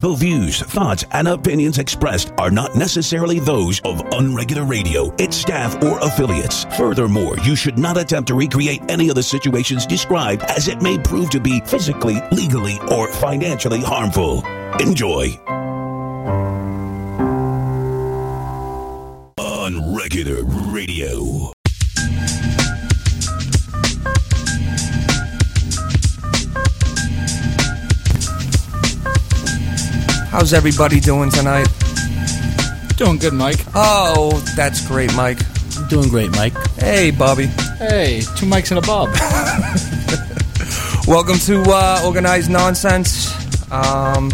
The views, thoughts, and opinions expressed are not necessarily those of Unregular Radio, its staff, or affiliates. Furthermore, you should not attempt to recreate any of the situations described as it may prove to be physically, legally, or financially harmful. Enjoy. Unregular How's everybody doing tonight? Doing good, Mike. Oh, that's great, Mike. Doing great, Mike. Hey, Bobby. Hey, two mics and a bob. Welcome to uh, Organized Nonsense. Um,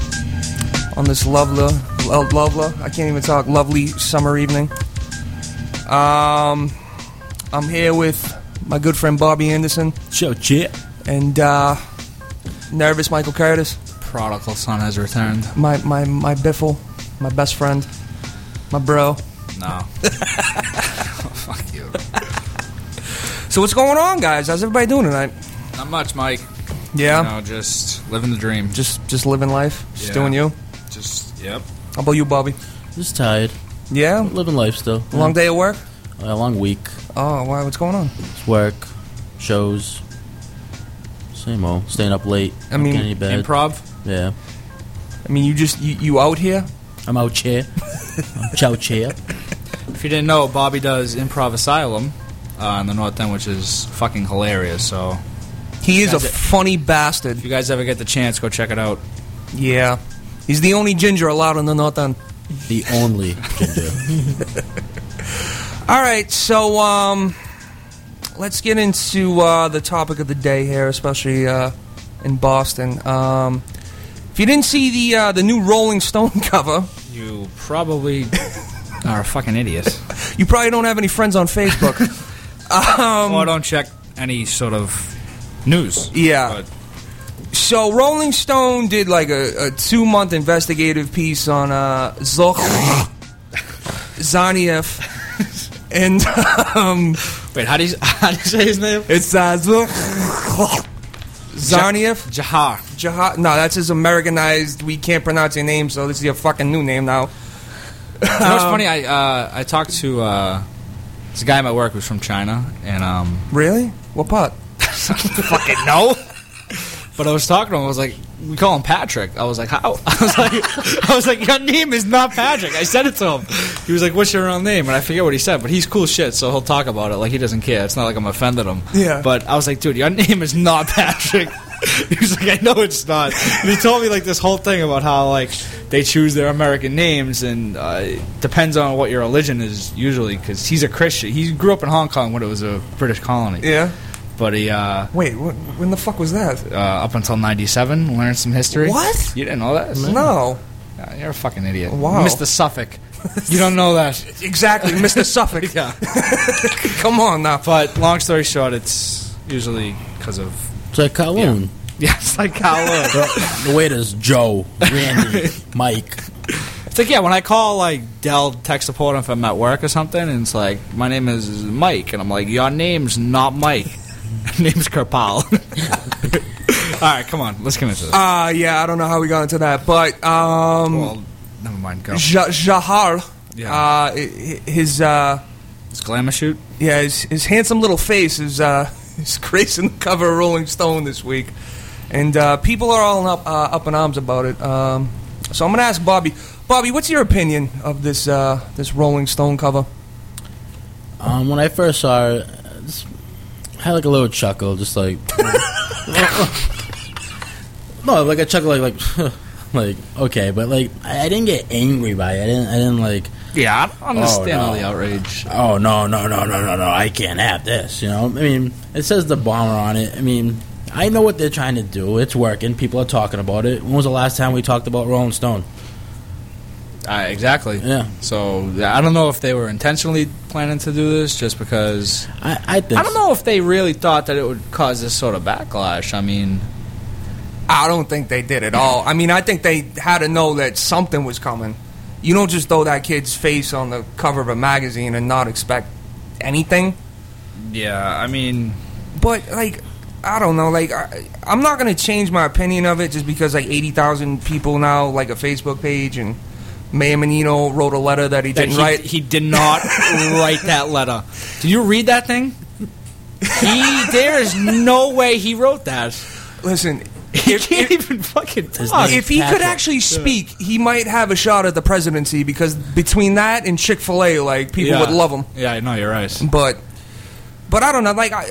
on this lovely, lo- lovely, I can't even talk, lovely summer evening. Um, I'm here with my good friend Bobby Anderson Show chit. and uh, nervous Michael Curtis. Prodigal son has returned. My my my biffle, my best friend, my bro. No. Fuck you. So what's going on, guys? How's everybody doing tonight? Not much, Mike. Yeah, You know, just living the dream. just just living life, just Yeah. doing you. Just, yep. How about you, Bobby? Just tired. Yeah, Living life still. long day at work. A long week. Oh, why? What's going on? It's work, shows. Same old. Staying up late. I mean, any bed. Improv? Yeah. I mean, you just you, you out here? I'm out here. I'm chow chair. If you didn't know, Bobby does Improv Asylum uh, in the North End, which is fucking hilarious. So He is a That's it. funny bastard. if you guys ever get the chance, go check it out. Yeah, he's the only ginger allowed in the North End. The only ginger. All right, so um, let's get into uh, the topic of the day here, especially uh, in Boston. Um, if you didn't see the uh, the new Rolling Stone cover, You probably are a fucking idiot. you probably don't have any friends on Facebook. um, or don't check any sort of news. Yeah. But So Rolling Stone did like a, a two month investigative piece on uh, Zoch Zaniev, and um, wait, how do you how do you say his name? it's uh, Zoch Zaniev. Jahar. Jahar. No, that's his Americanized. We can't pronounce your name, so this is your fucking new name now. You know what's funny? I uh, I talked to uh, this guy at my work who's from China, and um, Really? What part? fucking no. But I was talking to him. I was like, we call him Patrick. I was like, how? I was like, I was like, your name is not Patrick. I said it to him. He was like, what's your real name? And I forget what he said, but he's cool shit, so he'll talk about it like he doesn't care. It's not like I'm offended him. Yeah. But I was like, dude, your name is not Patrick. he was like, I know it's not. And he told me like this whole thing about how like they choose their American names and uh, it depends on what your religion is usually because he's a Christian. He grew up in Hong Kong when it was a British colony. Yeah. But he uh, Wait, wh- when the fuck was that? uh, up until '97 learned some history. What? You didn't know that? No. Yeah, you're a fucking idiot. Wow. Mr. Suffolk. you don't know that. Exactly, Mr. Suffolk. Yeah. Come on now. But long story short, it's usually because of It's like Kowloon. yeah, it's like Kowloon. The, the waiters, Joe, Randy, Mike. it's like yeah, when I call like Dell tech support if I'm at work or something, and it's like my name is Mike, and I'm like your name's not Mike. name's Kerpal. All right, come on, let's get into this. Uh, yeah, I don't know how we got into that, but um, well, never mind. Go. Ja- Jahar, Yeah. uh, i- i- his uh, It's glamour shoot. yeah, his, his handsome little face is uh, is gracing the cover of Rolling Stone this week, and uh, people are all up uh, up in arms about it. Um, so I'm gonna ask Bobby. Bobby, what's your opinion of this uh, this Rolling Stone cover? Um, when I first saw it, I just had like a little chuckle, just like. no, like a chuckle, like like, like okay, but like I, I didn't get angry by it. I didn't. I didn't like. Yeah, I don't oh, understand no. all the outrage. Oh no no no no no no! I can't have this. You know, I mean, it says the bomber on it. I mean, I know what they're trying to do. It's working. People are talking about it. When was the last time we talked about Rolling Stone? Uh, exactly. Yeah, So I don't know if they were intentionally planning to do this, just because I, I think. I don't know if they really thought that it would cause this sort of backlash. I mean, I don't think they did at all. I mean, I think they had to know that something was coming. You don't just throw that kid's face on the cover of a magazine and not expect anything. yeah, I mean, But like, I don't know. Like, I, I'm not gonna change my opinion of it just because like 80,000 people now like a Facebook page and Mayor Menino wrote a letter that he That didn't he, write. he did not write that letter. Did you read that thing? He there is no way he wrote that. Listen, He if, can't if, even fucking talk. if he could actually speak, he might have a shot at the presidency because between that and Chick Fil A, like people Yeah. would love him. Yeah, I know you're right. But, but I don't know. Like I,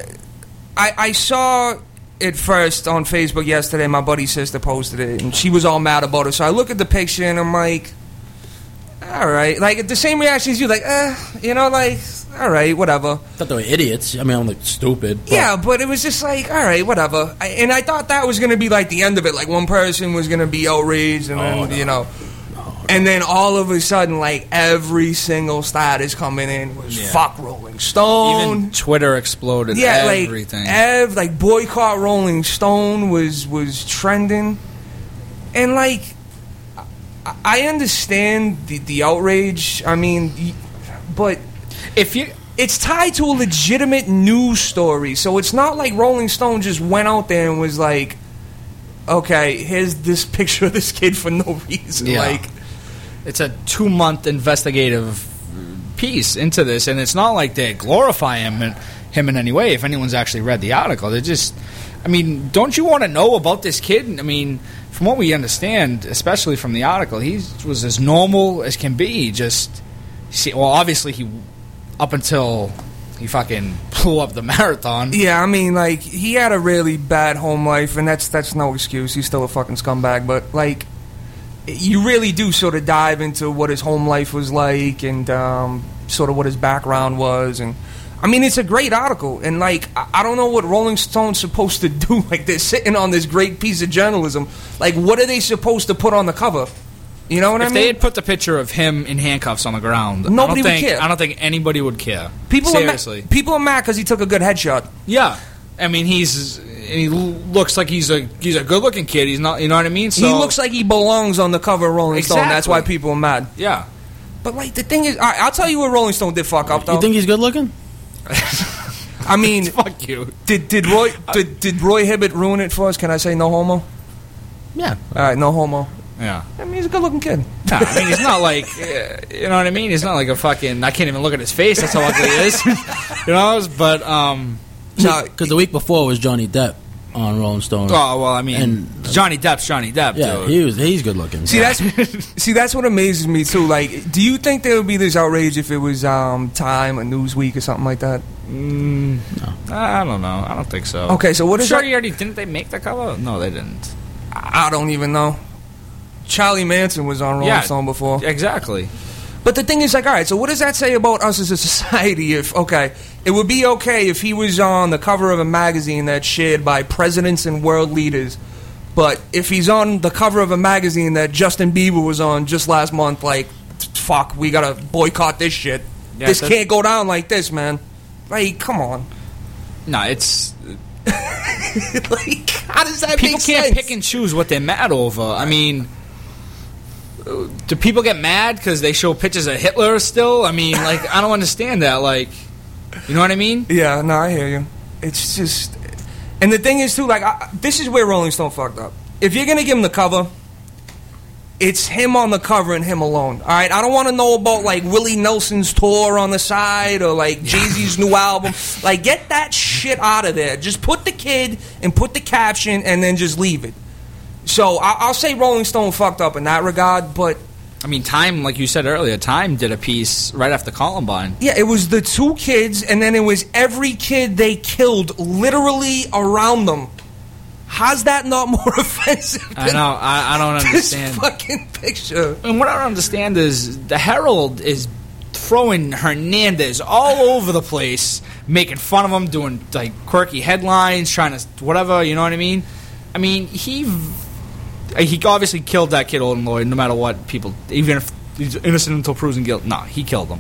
I, I saw it first on Facebook yesterday. My buddy's sister posted it, and she was all mad about it. So I look at the picture and I'm like, all right, like the same reaction as you, like, eh, you know, like, all right, whatever. thought they were idiots. I mean, I'm like stupid. but- Yeah, but it was just like, all right, whatever. I, and I thought that was going to be like the end of it. Like one person was going to be outraged, and then you know, and then all of a sudden, like every single status coming in was Yeah. fuck Rolling Stone. Even Twitter exploded. yeah, everything. like ev, like boycott Rolling Stone was was trending, and like I- understand the the outrage. I mean, but if you it's tied to a legitimate news story. So it's not like Rolling Stone just went out there and was like, okay, here's this picture of this kid for no reason. Yeah. Like, it's a two month investigative piece into this, and it's not like they glorify him in, him in any way. If anyone's actually read the article, they just, I mean, don't you want to know about this kid? I mean, from what we understand, especially from the article, he was as normal as can be. Just, see, well, obviously he, up until he fucking blew up the marathon. yeah, I mean, like he had a really bad home life, and that's that's no excuse. He's still a fucking scumbag, but like. You really do sort of dive into what his home life was like and um, sort of what his background was, and I mean it's a great article. And like I, I don't know what Rolling Stone's supposed to do. Like they're sitting on this great piece of journalism. Like what are they supposed to put on the cover? You know what If I mean? If they had put the picture of him in handcuffs on the ground, Nobody I don't would think, care. I don't think anybody would care. people seriously. are mad, people are mad because he took a good headshot. Yeah, I mean he's and he looks like he's a he's a good looking kid. He's not, you know what I mean? So he looks like he belongs on the cover of Rolling Stone. That's why people are mad. yeah. But like the thing is, all right, I'll tell you what Rolling Stone did fuck up though. You think he's good looking? I mean, Fuck you. did did Roy did, did Roy Hibbert ruin it for us? Can I say no homo? Yeah. All right, no homo. Yeah. I mean, he's a good looking kid. Nah, I mean, he's not like uh, you know what I mean. He's not like a fucking. I can't even look at his face. That's how ugly he is. you know. But um. No, Because the week before was Johnny Depp on Rolling Stone. Oh well, I mean, And- Johnny Depp's Johnny Depp. yeah, dude. he was. He's good looking. See that's see that's what amazes me too. Like, do you think there would be this outrage if it was um, Time or Newsweek or something like that? Mm, I don't know. I don't think so. Okay, so what is sure that- you already didn't they make the cover? No, they didn't. I I don't even know. Charlie Manson was on Rolling Yeah. Stone before, Exactly. But the thing is, like, all right, so what does that say about us as a society? If okay, it would be okay if he was on the cover of a magazine that's shared by presidents and world leaders. But if he's on the cover of a magazine that Justin Bieber was on just last month, like, fuck, we gotta boycott this shit. Yeah, this can't go down like this, man. Like, come on. No, it's like, how does that make sense people can't sense? pick and choose what they're mad over. I mean, do people get mad because they show pictures of Hitler still? I mean, like, I don't understand that. Like, you know what I mean? Yeah, no, I hear you. It's just, and the thing is too, like, I, this is where Rolling Stone fucked up. If you're gonna give him the cover, it's him on the cover and him alone. All right, I don't want to know about like Willie Nelson's tour on the side or like Jay Z's new album. Like, get that shit out of there. Just put the kid and put the caption and then just leave it. So I, I'll say Rolling Stone fucked up in that regard, but I mean, Time, like you said earlier, Time did a piece right after Columbine. Yeah, it was the two kids, and then it was every kid they killed literally around them. How's that not more offensive? I know. I, I don't This understand. fucking picture. And what I don't understand is the Herald is throwing Hernandez all over the place, making fun of him, doing like quirky headlines, trying to whatever. You know what I mean? I mean, he he obviously killed that kid, Odin Lloyd. No matter what people, even if he's innocent until proven guilty, no, he killed him.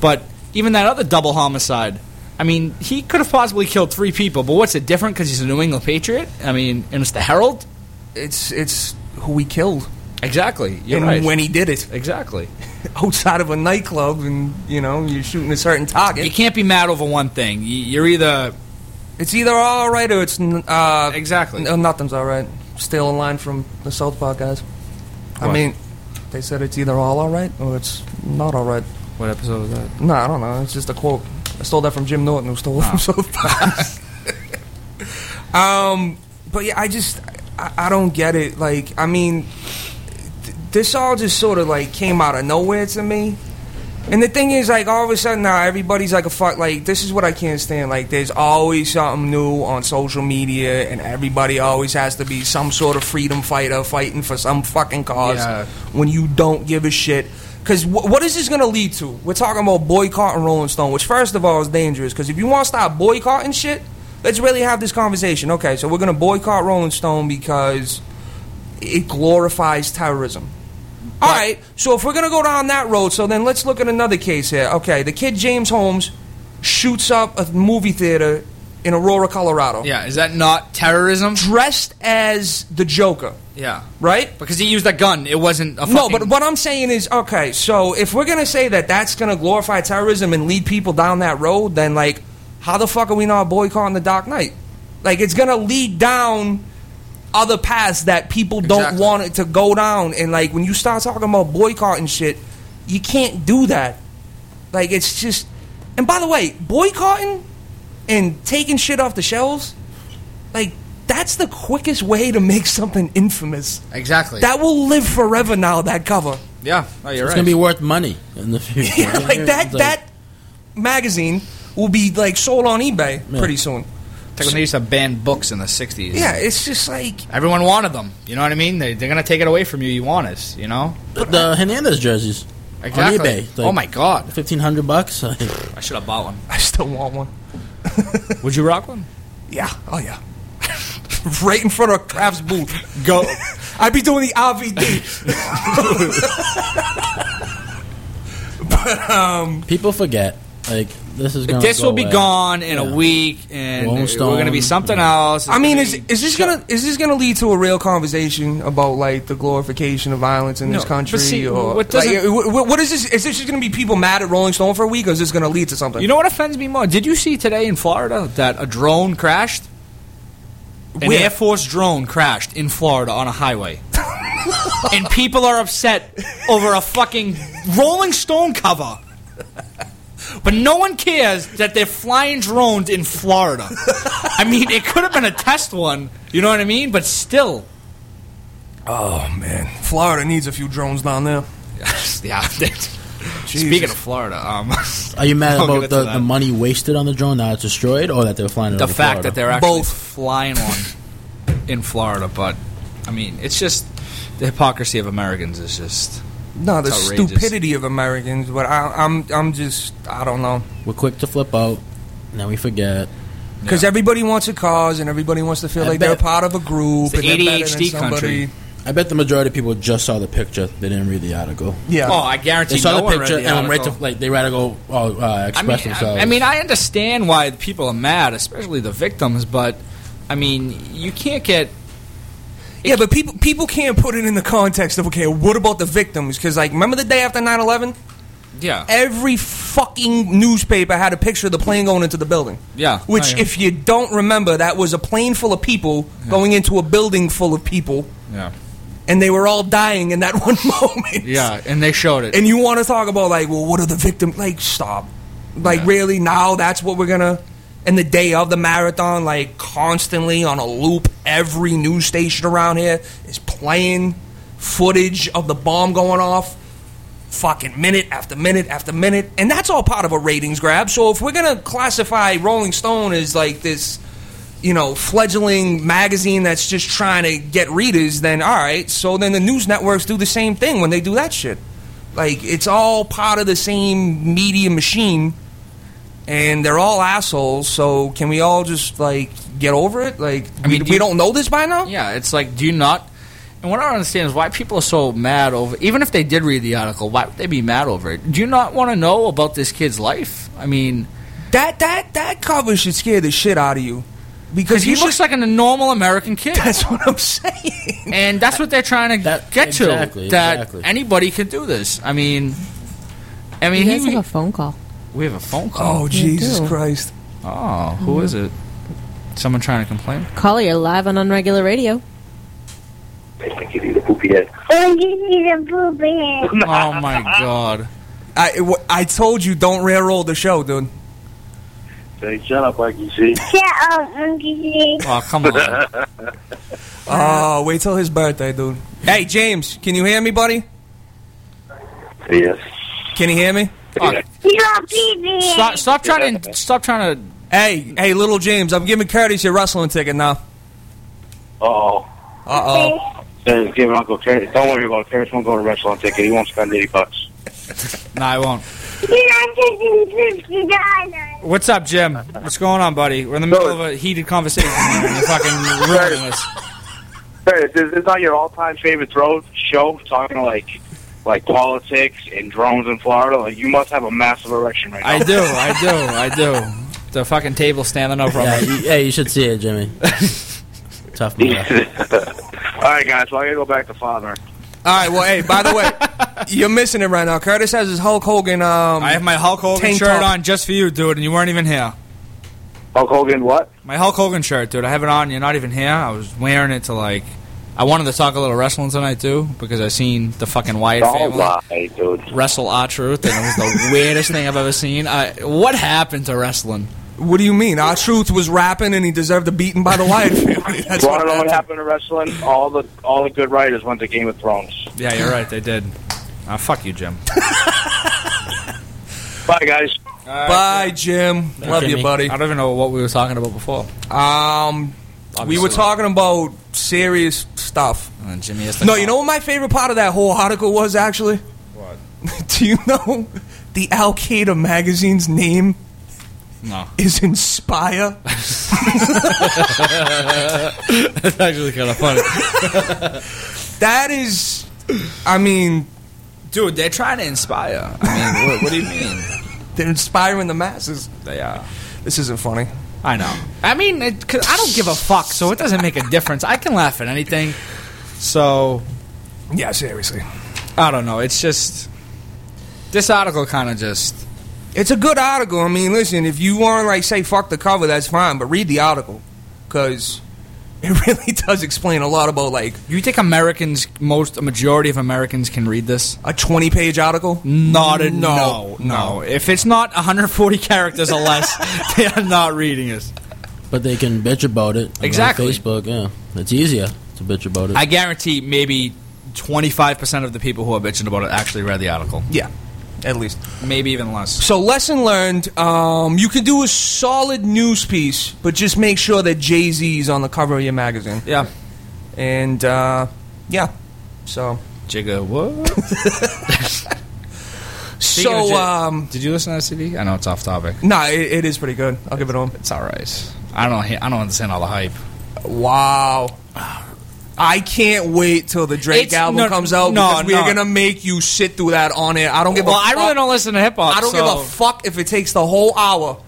But even that other double homicide. I mean, he could have possibly killed three people, but what's it different because he's a New England Patriot? I mean, and it's the Herald? It's it's who he killed Exactly. You're and right. when he did it exactly. outside of a nightclub, and you know you're shooting a certain target. You can't be mad over one thing. You- You're either It's either all right or it's uh, Exactly. No, nothing's all right. Steal a line from the South Park guys. I What? mean, they said it's either all all right or it's not all right. What episode was that? No, I don't know. It's just a quote. I stole that from Jim Norton, who stole it from South Park. um, but yeah, I just I, I don't get it. Like, I mean, th- this all just sort of like came out of nowhere to me. And the thing is, like, all of a sudden now everybody's like a fuck. Like, this is what I can't stand. Like, there's always something new on social media, and everybody always has to be some sort of freedom fighter fighting for some fucking cause Yeah. when you don't give a shit. Because wh- what is this going to lead to? We're talking about boycotting Rolling Stone, which, first of all, is dangerous. Because if you want to stop boycotting shit, let's really have this conversation. Okay, so we're going to boycott Rolling Stone because it glorifies terrorism. All right, so if we're going to go down that road, so then let's look at another case here. Okay, the kid James Holmes shoots up a movie theater in Aurora, Colorado, Yeah, is that not terrorism? dressed as the Joker, Yeah, right? because he used a gun. It wasn't a fucking... No, but what I'm saying is, okay, so if we're gonna say that that's gonna glorify terrorism and lead people down that road, then like, how the fuck are we not boycotting the Dark Knight? Like, it's gonna lead down other paths that people don't Exactly. want it to go down. And like, when you start talking about boycotting shit, you can't do that. Like, it's just. And by the way, boycotting and taking shit off the shelves, like, that's the quickest way to make something infamous. exactly. That will live forever now. That cover, yeah, oh, you're It's right. gonna be worth money in the future. yeah, like that. Like- that magazine will be like sold on eBay Yeah. pretty soon. It's like when they used to ban books in the '60s. Yeah, it's just like everyone wanted them. You know what I mean? They, they're gonna take it away from you. You want it. You know? the, the Hernandez jerseys Exactly. on eBay. oh my god! fifteen hundred bucks. I should have bought one. I still want one. Would you rock one? Yeah, oh yeah, right in front of Kraft's booth. Go. I'd be doing the RVD. but um, people forget. Like this is gonna. this go will be away. gone in Yeah. a week, and Rolling we're going to be Stone. something else. It's I mean, is is this shut- gonna is this gonna lead to a real conversation about like the glorification of violence in No, this country? but see, or what like, doesn't- wh- wh- what is this? Is this just gonna be people mad at Rolling Stone for a week, or is this gonna lead to something? You know what offends me more? Did you see today in Florida that a drone crashed? An Where? Air Force drone crashed in Florida on a highway. and people are upset over a fucking Rolling Stone cover. But no one cares that they're flying drones in Florida. I mean, it could have been a test one, you know what I mean? But still. Oh man, Florida needs a few drones down there. yeah. Speaking of Florida, um, Are you mad I'll about the, the money wasted on the drone that it's destroyed, or that they were flying it the over fact Florida? that they're actually Both. flying one in Florida, but I mean, it's just the hypocrisy of Americans is just No, the outrageous. stupidity of Americans. But I, I'm I'm just I don't know we're quick to flip out, and then we forget. because everybody wants a cause and everybody wants to feel I like they're part of a group. It's the and they're than ADHD country. I bet the majority of people just saw the picture; they didn't read the article. Yeah. oh, I guarantee They saw no the picture read the and went right to like they rather go oh, uh, I express mean, themselves. I, I mean, I understand why people are mad, especially the victims, but I mean, you can't get Yeah, but people people can't put it in the context of okay, what about the victims? Because like, remember the day after 9-11? yeah, Every fucking newspaper had a picture of the plane going into the building. yeah. Which, Oh, if you don't remember, that was a plane full of people going into a building full of people, yeah, and they were all dying in that one moment. yeah, and they showed it. And you want to talk about like, well, what are the victims? Like, stop. Like, Yeah. really? Now that's what we're gonna. And the day of the marathon, like constantly on a loop, every news station around here is playing footage of the bomb going off, fucking minute after minute after minute, and that's all part of a ratings grab. So if we're gonna classify Rolling Stone as like this, you know, fledgling magazine that's just trying to get readers, then all right. So then the news networks do the same thing when they do that shit. Like it's all part of the same media machine, and they're all assholes. So can we all just like get over it? Like I mean, we, do we you- don't know this by now. Yeah, it's like, do you not? And what I don't understand is why people are so mad over. Even if they did read the article, why would they be mad over it? Do you not want to know about this kid's life? I mean, That that that cover should scare the shit out of you because he you looks like a normal American kid, That's what I'm saying. and that's what they're trying to That- get to. exactly, that exactly. anybody could do this. I mean, I mean, You he, guys have a phone call. We have a phone call. Oh Jesus. Christ! Oh, who is it? Someone trying to complain? Caller, you're live on Unregular Radio. I give you the poopy head. Oh, you see the poopy head. Oh my god. I, I told you don't railroad the show, dude. Hey, shut up, Mikey C. Shut up, Monkey see. Oh, come on. Oh, wait till his birthday, dude. Hey, James, can you hear me, buddy? Yes. Can you hear me? Oh, You're pee stop, stop trying to stop trying to Hey, hey, little James, I'm giving Curtis your wrestling ticket now. Uh-oh. Uh oh. Says, give Uncle Terrence. Don't worry about it. Curtis. won't go to wrestling ticket. He won't spend 80 bucks. No, I won't. You're not taking. What's up, Jim? What's going on, buddy? We're in the middle of a heated conversation here, you're fucking ruining this. Hey, this is not your all-time favorite throw show, talking like like politics and drones in Florida. Like, you must have a massive erection right now. I do, I do, I do. The fucking table standing over Yeah, me. you, yeah, you should see it, Jimmy. Tough man. All right, guys. Well, I gotta go back to father. All right, well, hey, by the way, you're missing it right now. Curtis has his Hulk Hogan. Um, I have my Hulk Hogan shirt top. on just for you, dude, and you weren't even here. Hulk Hogan, what? My Hulk Hogan shirt, dude. I have it on. You're not even here. I was wearing it to like. I wanted to talk a little wrestling tonight too because I seen the fucking Wyatt Don't family lie, dude. wrestle R-Truth, and it was the weirdest thing I've ever seen. I, what happened to wrestling? what do you mean? R-Truth was rapping and he deserved a beating by the Wyatt family. That's You want to know happened. what happened to wrestling? All the all the good writers went to Game of Thrones. Yeah, you're right. They did. Uh, fuck you, Jim. Bye, guys. Bye, Jim. Love you, buddy. I don't even know what we were talking about before. Um, we were talking about serious stuff. And Jimmy has to No, you know what my favorite part of that whole article was actually? What? Do you know the Al Qaeda magazine's name No. is Inspire? That's actually kind of funny. That is, I mean, Dude, they're trying to inspire. I mean, what, what do you mean? they're inspiring the masses. They are. This isn't funny. I know. I mean, it, 'cause I don't give a fuck, so it doesn't make a difference. I can laugh at anything. So, Yeah, seriously. I don't know. It's just. This article kind of just. It's a good article. I mean, listen, if you want to like say fuck the cover, that's fine, but read the article because it really does explain a lot about like You think Americans, most, a majority of Americans can read this? a twenty-page article. Not a No, no, no. If it's not 140 characters or less, they are not reading it. But they can bitch about it. like on Exactly. Facebook, yeah. It's easier to bitch about it. I guarantee maybe 25% of the people who are bitching about it actually read the article. Yeah, at least. Maybe even less. So, lesson learned: um, you can do a solid news piece, but just make sure that Jay Z is on the cover of your magazine. Yeah. And uh, yeah, so Jigga, what? So um, Did you listen to that CD? I know it's off topic. no, it, it is pretty good. I'll give it on. It's all right. I don't. I don't understand all the hype. Wow. I can't wait till the Drake It's- album no, comes out no, because we're no. gonna make you sit through that on it. I don't give a Well, a I fuck. really don't listen to hip hop. I don't give a fuck if it takes the whole hour.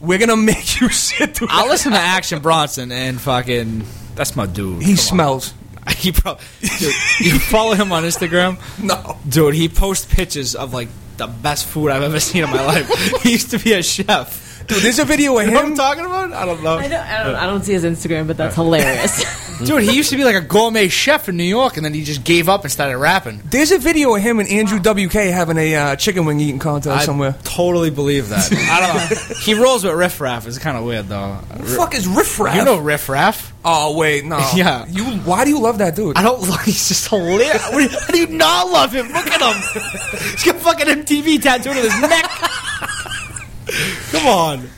We're gonna make you sit through. I'll that. listen to Action Bronson and fucking. That's my dude. He Come smells. on. He pro- dude, you follow him on Instagram, No. dude. He posts pictures of like the best food I've ever seen in my life. he used to be a chef. Dude, there's a video of You know what I'm him. talking about? I don't know. I don't, I don't, I don't see his Instagram, but that's hilarious. Dude, he used to be like a gourmet chef in New York, and then he just gave up and started rapping. There's a video of him and Andrew WK having a uh, chicken wing eating contest I somewhere. totally believe that. I don't know. He rolls with riff raff. It's kind of weird though. Who the fuck is Riff Raff? You know riff raff? Oh wait, no. Yeah. You. Why do you love that dude? I don't. like He's just hilarious. What do you- How do you not love him? Look at him. He's got fucking MTV tattooed on his neck. Come on.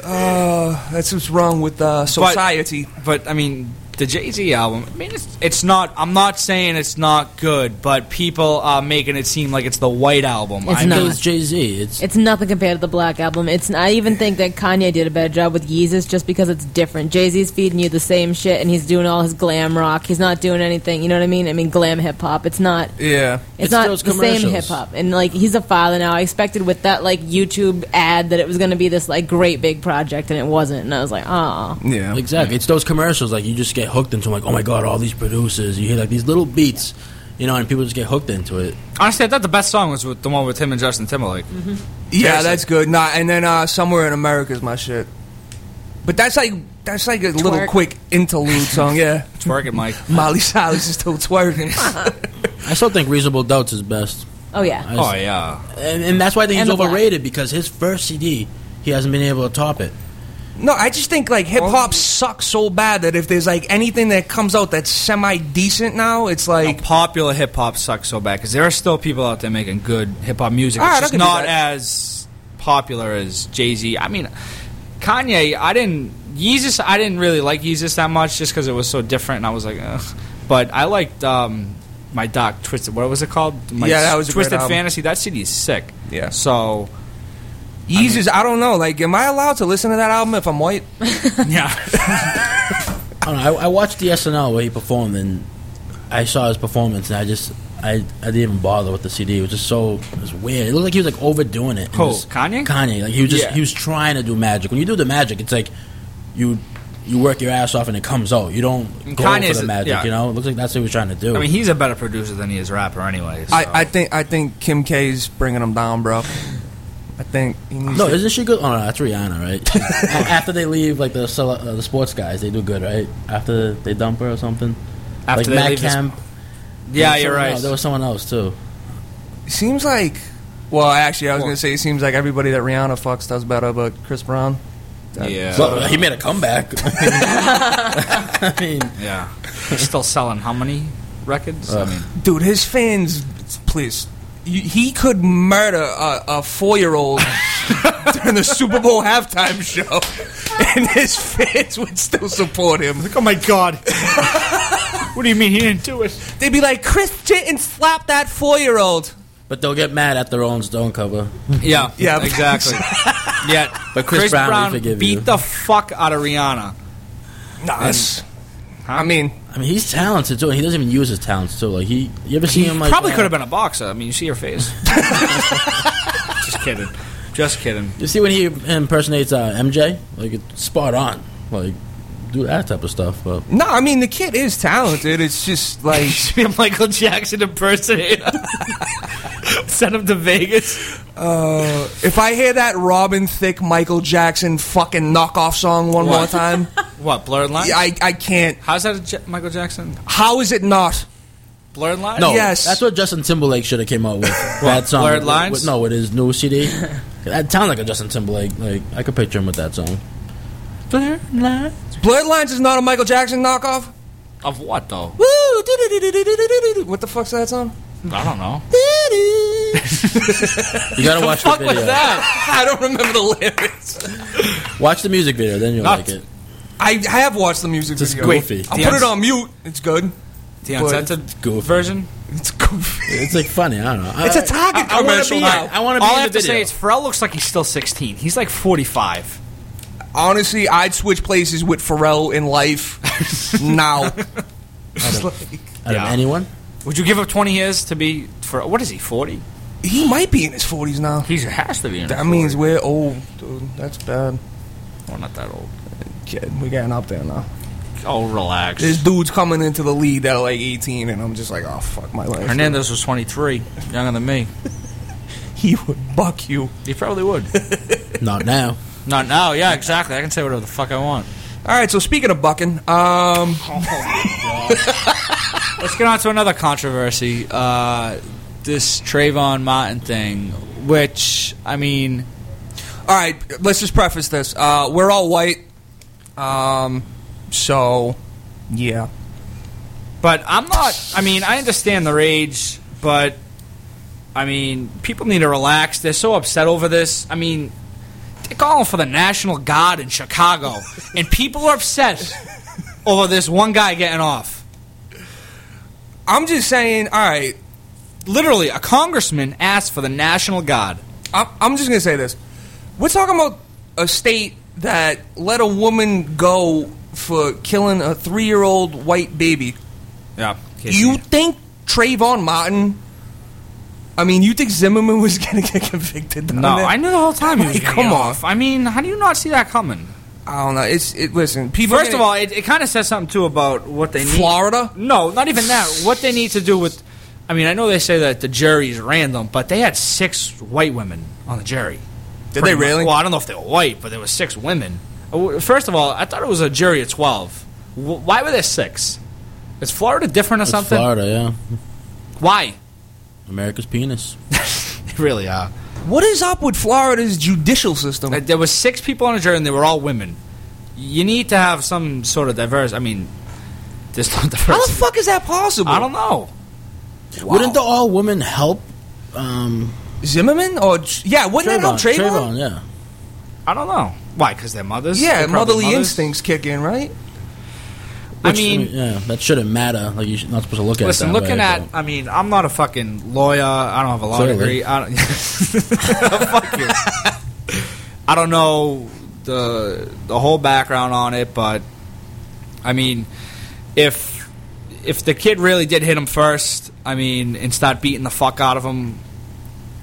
That's what's wrong with uh, society. But I mean, the Jay Z album. I mean, it's it's not. I'm not saying it's not good, but people are making it seem like it's the white album. It's I not. mean, It's Jay Z. It's it's nothing compared to the Black Album. It's. I even think that Kanye did a better job with Yeezus just because it's different. Jay Z's feeding you the same shit, and he's doing all his glam rock. He's not doing anything. You know what I mean? I mean, glam hip hop. It's not. yeah. It's, It's not the same hip hop. And like he's a father now. I expected with that like YouTube ad that it was going to be this like great big project, and it wasn't. And I was like, ah. Yeah. exactly. It's those commercials like you just get hooked into. 'em, Like, oh my god, all these producers. You hear like these little beats, you know, and people just get hooked into it. honestly, I thought the best song was with the one with him and Justin Timberlake. Yeah, that's good. Nah, and then uh, somewhere in America is my shit. But that's like that's like a little quick interlude song. Yeah, Twerk it, Mike. Miley Cyrus is still twerking. I still think Reasonable Doubts is best. Oh yeah. I Oh yeah. and, and that's why I think And he's the Black. overrated because his first CD, he hasn't been able to top it. No, I just think like hip hop sucks so bad that if there's like anything that comes out that's semi decent now, it's like popular hip hop sucks so bad because there are still people out there making good hip hop music. All right, it's I just not as popular as Jay Z. I mean, Kanye. I didn't Yeezus. I didn't really like Yeezus that much just because it was so different, and I was like, Ugh. but I liked um, my Dark Twisted. What was it called? My Yeah, that was Twisted. Fantasy. That CD is sick. Yeah. So Yeezus. I don't know. Like, am I allowed to listen to that album if I'm white? yeah. I don't know. I, I watched the SNL where he performed, and I saw his performance, and I just I, I didn't even bother with the CD. It was just so it was weird. It looked like he was like overdoing it. It Who, was- Kanye? Kanye. Like he was just Yeah. he was trying to do magic. When you do the magic, it's like you you work your ass off and it comes out. You don't go Kanye's for the a- magic. yeah. You know, it looks like that's what he was trying to do. I mean, he's a better producer than he is rapper, anyway. so. I, I think I think Kim K's bringing him down, bro. I think he needs no, to- isn't she good? Oh, no, that's Rihanna, right? A- After they leave, like the cele- uh, the sports guys, they do good, right? After they dump her or something. After like they Matt leave this- Kemp. yeah, There you're someone right. else- There was someone else too. seems like. Well, actually, I was Well- gonna say it seems like everybody that Rihanna fucks does better, but Chris Brown. yeah. Well, he made a comeback. I mean, yeah. He's still selling how many records? I mean, Dude, his fans, please. You, he could murder a, a four-year-old during the Super Bowl halftime show, and his fans would still support him. oh my god. what do you mean he didn't do it? They'd be like, "Chris Chitton slapped that four-year-old." but they'll get mad at their own Stone cover. Yeah, Yeah, exactly. yeah, But Chris Brown, we forgive beat you. the fuck out of Rihanna. Nah, that's- I mean, I mean, he's talented too, he doesn't even use his talents too. Like he, you ever see him like Probably uh, could have been a boxer. I mean, you see her face. Just kidding. Just kidding. You see when he impersonates uh, MJ, like it's spot on. Like do that type of stuff. But no, I mean the kid is talented. It's just like Be a Michael Jackson impersonator. Send him to Vegas. uh, if I hear that Robin Thicke Michael Jackson fucking knockoff song one more time, What? Blurred lines. I I can't. How's that a J- Michael Jackson? How is it not? Blurred lines. no, Yes. that's what Justin Timberlake should have came out with. that song, Blurred with- Lines? With, no, with his new CD. that sounds like a Justin Timberlake. Like I could picture him with that song. Blurred lines. Blurred Lines is not a Michael Jackson knockoff. Of what though? Woo! do-do-do-do-do-do-do-do. What the fuck's that song? I don't know. You gotta watch the, Fuck video. was that? I don't remember the lyrics. Watch the music video, then you'll Not- like it. I I have watched the music It's video. goofy. I'll put it on mute. It's good. The But- uncensored goofy. version. It's goofy. It's like funny. I don't know. It's I- a Target I, I wanna commercial be, now. I want to be All in I the have to video. say is Pharrell looks like he's still 16. He's like 45. Honestly, I'd switch places with Pharrell in life now. It's like- Out Yeah. of anyone, Would you give up 20 years to be for what is he 40? he might be in his forties now. He has to be. In That his means 40s. we're old, dude. That's bad. well, not that old. Kid, we're getting up there now. Oh, relax. There's dudes coming into the league that are like 18, and I'm just like, oh fuck my life. Hernandez was 23, younger than me. he would buck you. He probably would. not now. not now. Yeah, exactly. I can say whatever the fuck I want. All right. So speaking of bucking, um, Let's get on to another controversy. Uh, this Trayvon Martin thing, which I mean, all right. Let's just preface this. Uh, we're all white. Um, so yeah. but I'm not. I mean, I understand the rage, but I mean, people need to relax. They're so upset over this. I mean, they're calling for the National Guard in Chicago, and people are upset over this one guy getting off. I'm just saying. All right. Literally, a congressman asked for the National Guard. I'm, I'm just gonna say this. We're talking about a state that let a woman go for killing a three-year-old white baby. Yeah. You think Trayvon Martin? I mean, you think Zimmerman was gonna get convicted? No? I knew the whole time he was Like, come off. I mean, how do you not see that coming? I don't know. It's it. Listen, people. First of all, it, it kind of says something too about what they need. Florida. No, not even that. What they need to do with. I mean, I know they say that the jury is random, but they had six white women on the jury. Did Pretty they much. really? Well, I don't know if they were white, but there were six women. Oh, First of all, I thought it was a jury of twelve. Why were there six? Is Florida different or It's something? Florida, yeah. Why? America's penis. They really are. What is up with Florida's judicial system? Uh, There was six people on a jury, and they were all women. You need to have some sort of diverse. I mean, there's no How the fuck is that possible? I don't know. Wouldn't the all women help? Um, Zimmerman or yeah? Wouldn't that help Trayvon? Trayvon, yeah. I don't know. Why? Because they're mothers. Yeah, motherly mothers? instincts kick in, right? I Which, mean, yeah, that shouldn't matter. Like you're not supposed to look at Listen, it looking way, at, but- I mean, I'm not a fucking lawyer. I don't have a law Clearly. degree. I don't, Fuck you. I don't know the the whole background on it, but I mean, if if the kid really did hit him first, I mean, and start beating the fuck out of him,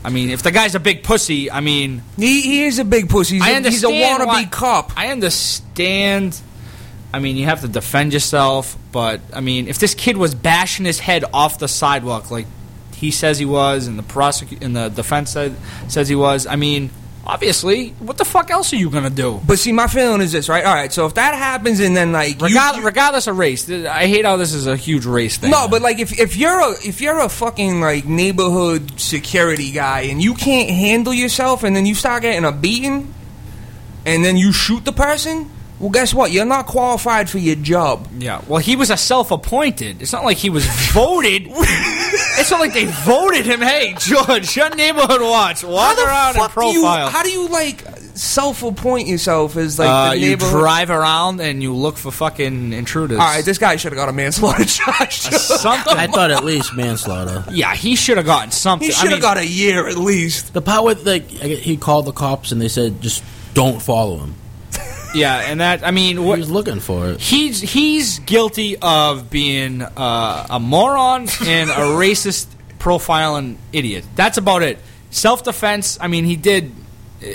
I mean, if the guy's a big pussy, I mean, He, he is a big pussy. He's, I a, he's a understand wannabe why- cop. I understand. I mean, you have to defend yourself, but I mean, if this kid was bashing his head off the sidewalk like he says he was, and the prosecu- and the defense said, says he was, I mean, obviously, what the fuck else are you gonna do? But see, my feeling is this, right? All right, so if that happens and then like you- Regardless, regardless of race, th- I hate how this is a huge race thing. No, but like if if you're a if you're a fucking like neighborhood security guy and you can't handle yourself and then you start getting a beating and then you shoot the person, well guess what? You're not qualified for your job. yeah, well, he was a self-appointed. It's not like he was voted. it's not like they voted him. Hey, George, your neighborhood watch. Walk around and fuck do you profile. how do you like self-appoint yourself as like uh, the you neighborhood drive around and you look for fucking intruders. All right, this guy should have got a manslaughter charge. something. I thought at least manslaughter. yeah, he should have gotten something. he should have mean, got a year at least. The part with like he called the cops and they said just don't follow him. Yeah, and that I mean, He what, was looking for it. he's he's guilty of being uh, a moron and a racist, profiling idiot. That's about it. Self defense. I mean, he did. uh,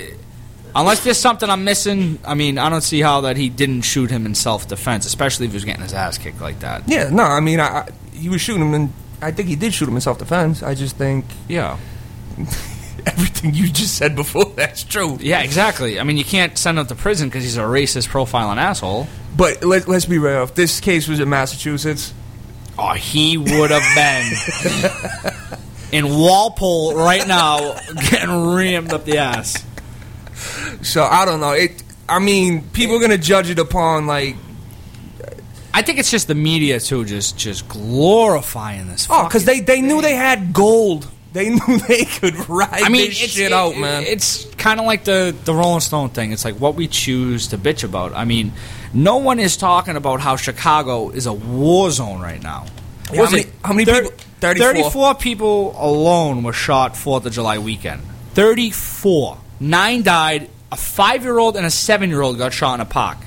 Unless there's something I'm missing, I mean, I don't see how that he didn't shoot him in self defense, especially if he was getting his ass kicked like that. Yeah, no, I mean, I, I, he was shooting him, and I think he did shoot him in self-defense. I just think Yeah. everything you just said before that's true. Yeah, exactly. I mean, you can't send him to prison because he's a racist, profiling asshole. But let, let's be real. If this case was in Massachusetts, Oh, he would have been in Walpole right now, getting rammed up the ass. so I don't know. It. I mean, people are gonna judge it upon like, I think it's just the media too, just just glorifying this. oh, because they they knew they had gold. They knew they could ride I mean, this shit it- out, man. It's kind of like the the Rolling Stone thing. It's like what we choose to bitch about. I mean, no one is talking about how Chicago is a war zone right now. Yeah, how many- how many Thir- people- 34. 34 people alone were shot Fourth of July weekend. Thirty-four. Nine died. A five-year-old and a seven-year-old got shot in a park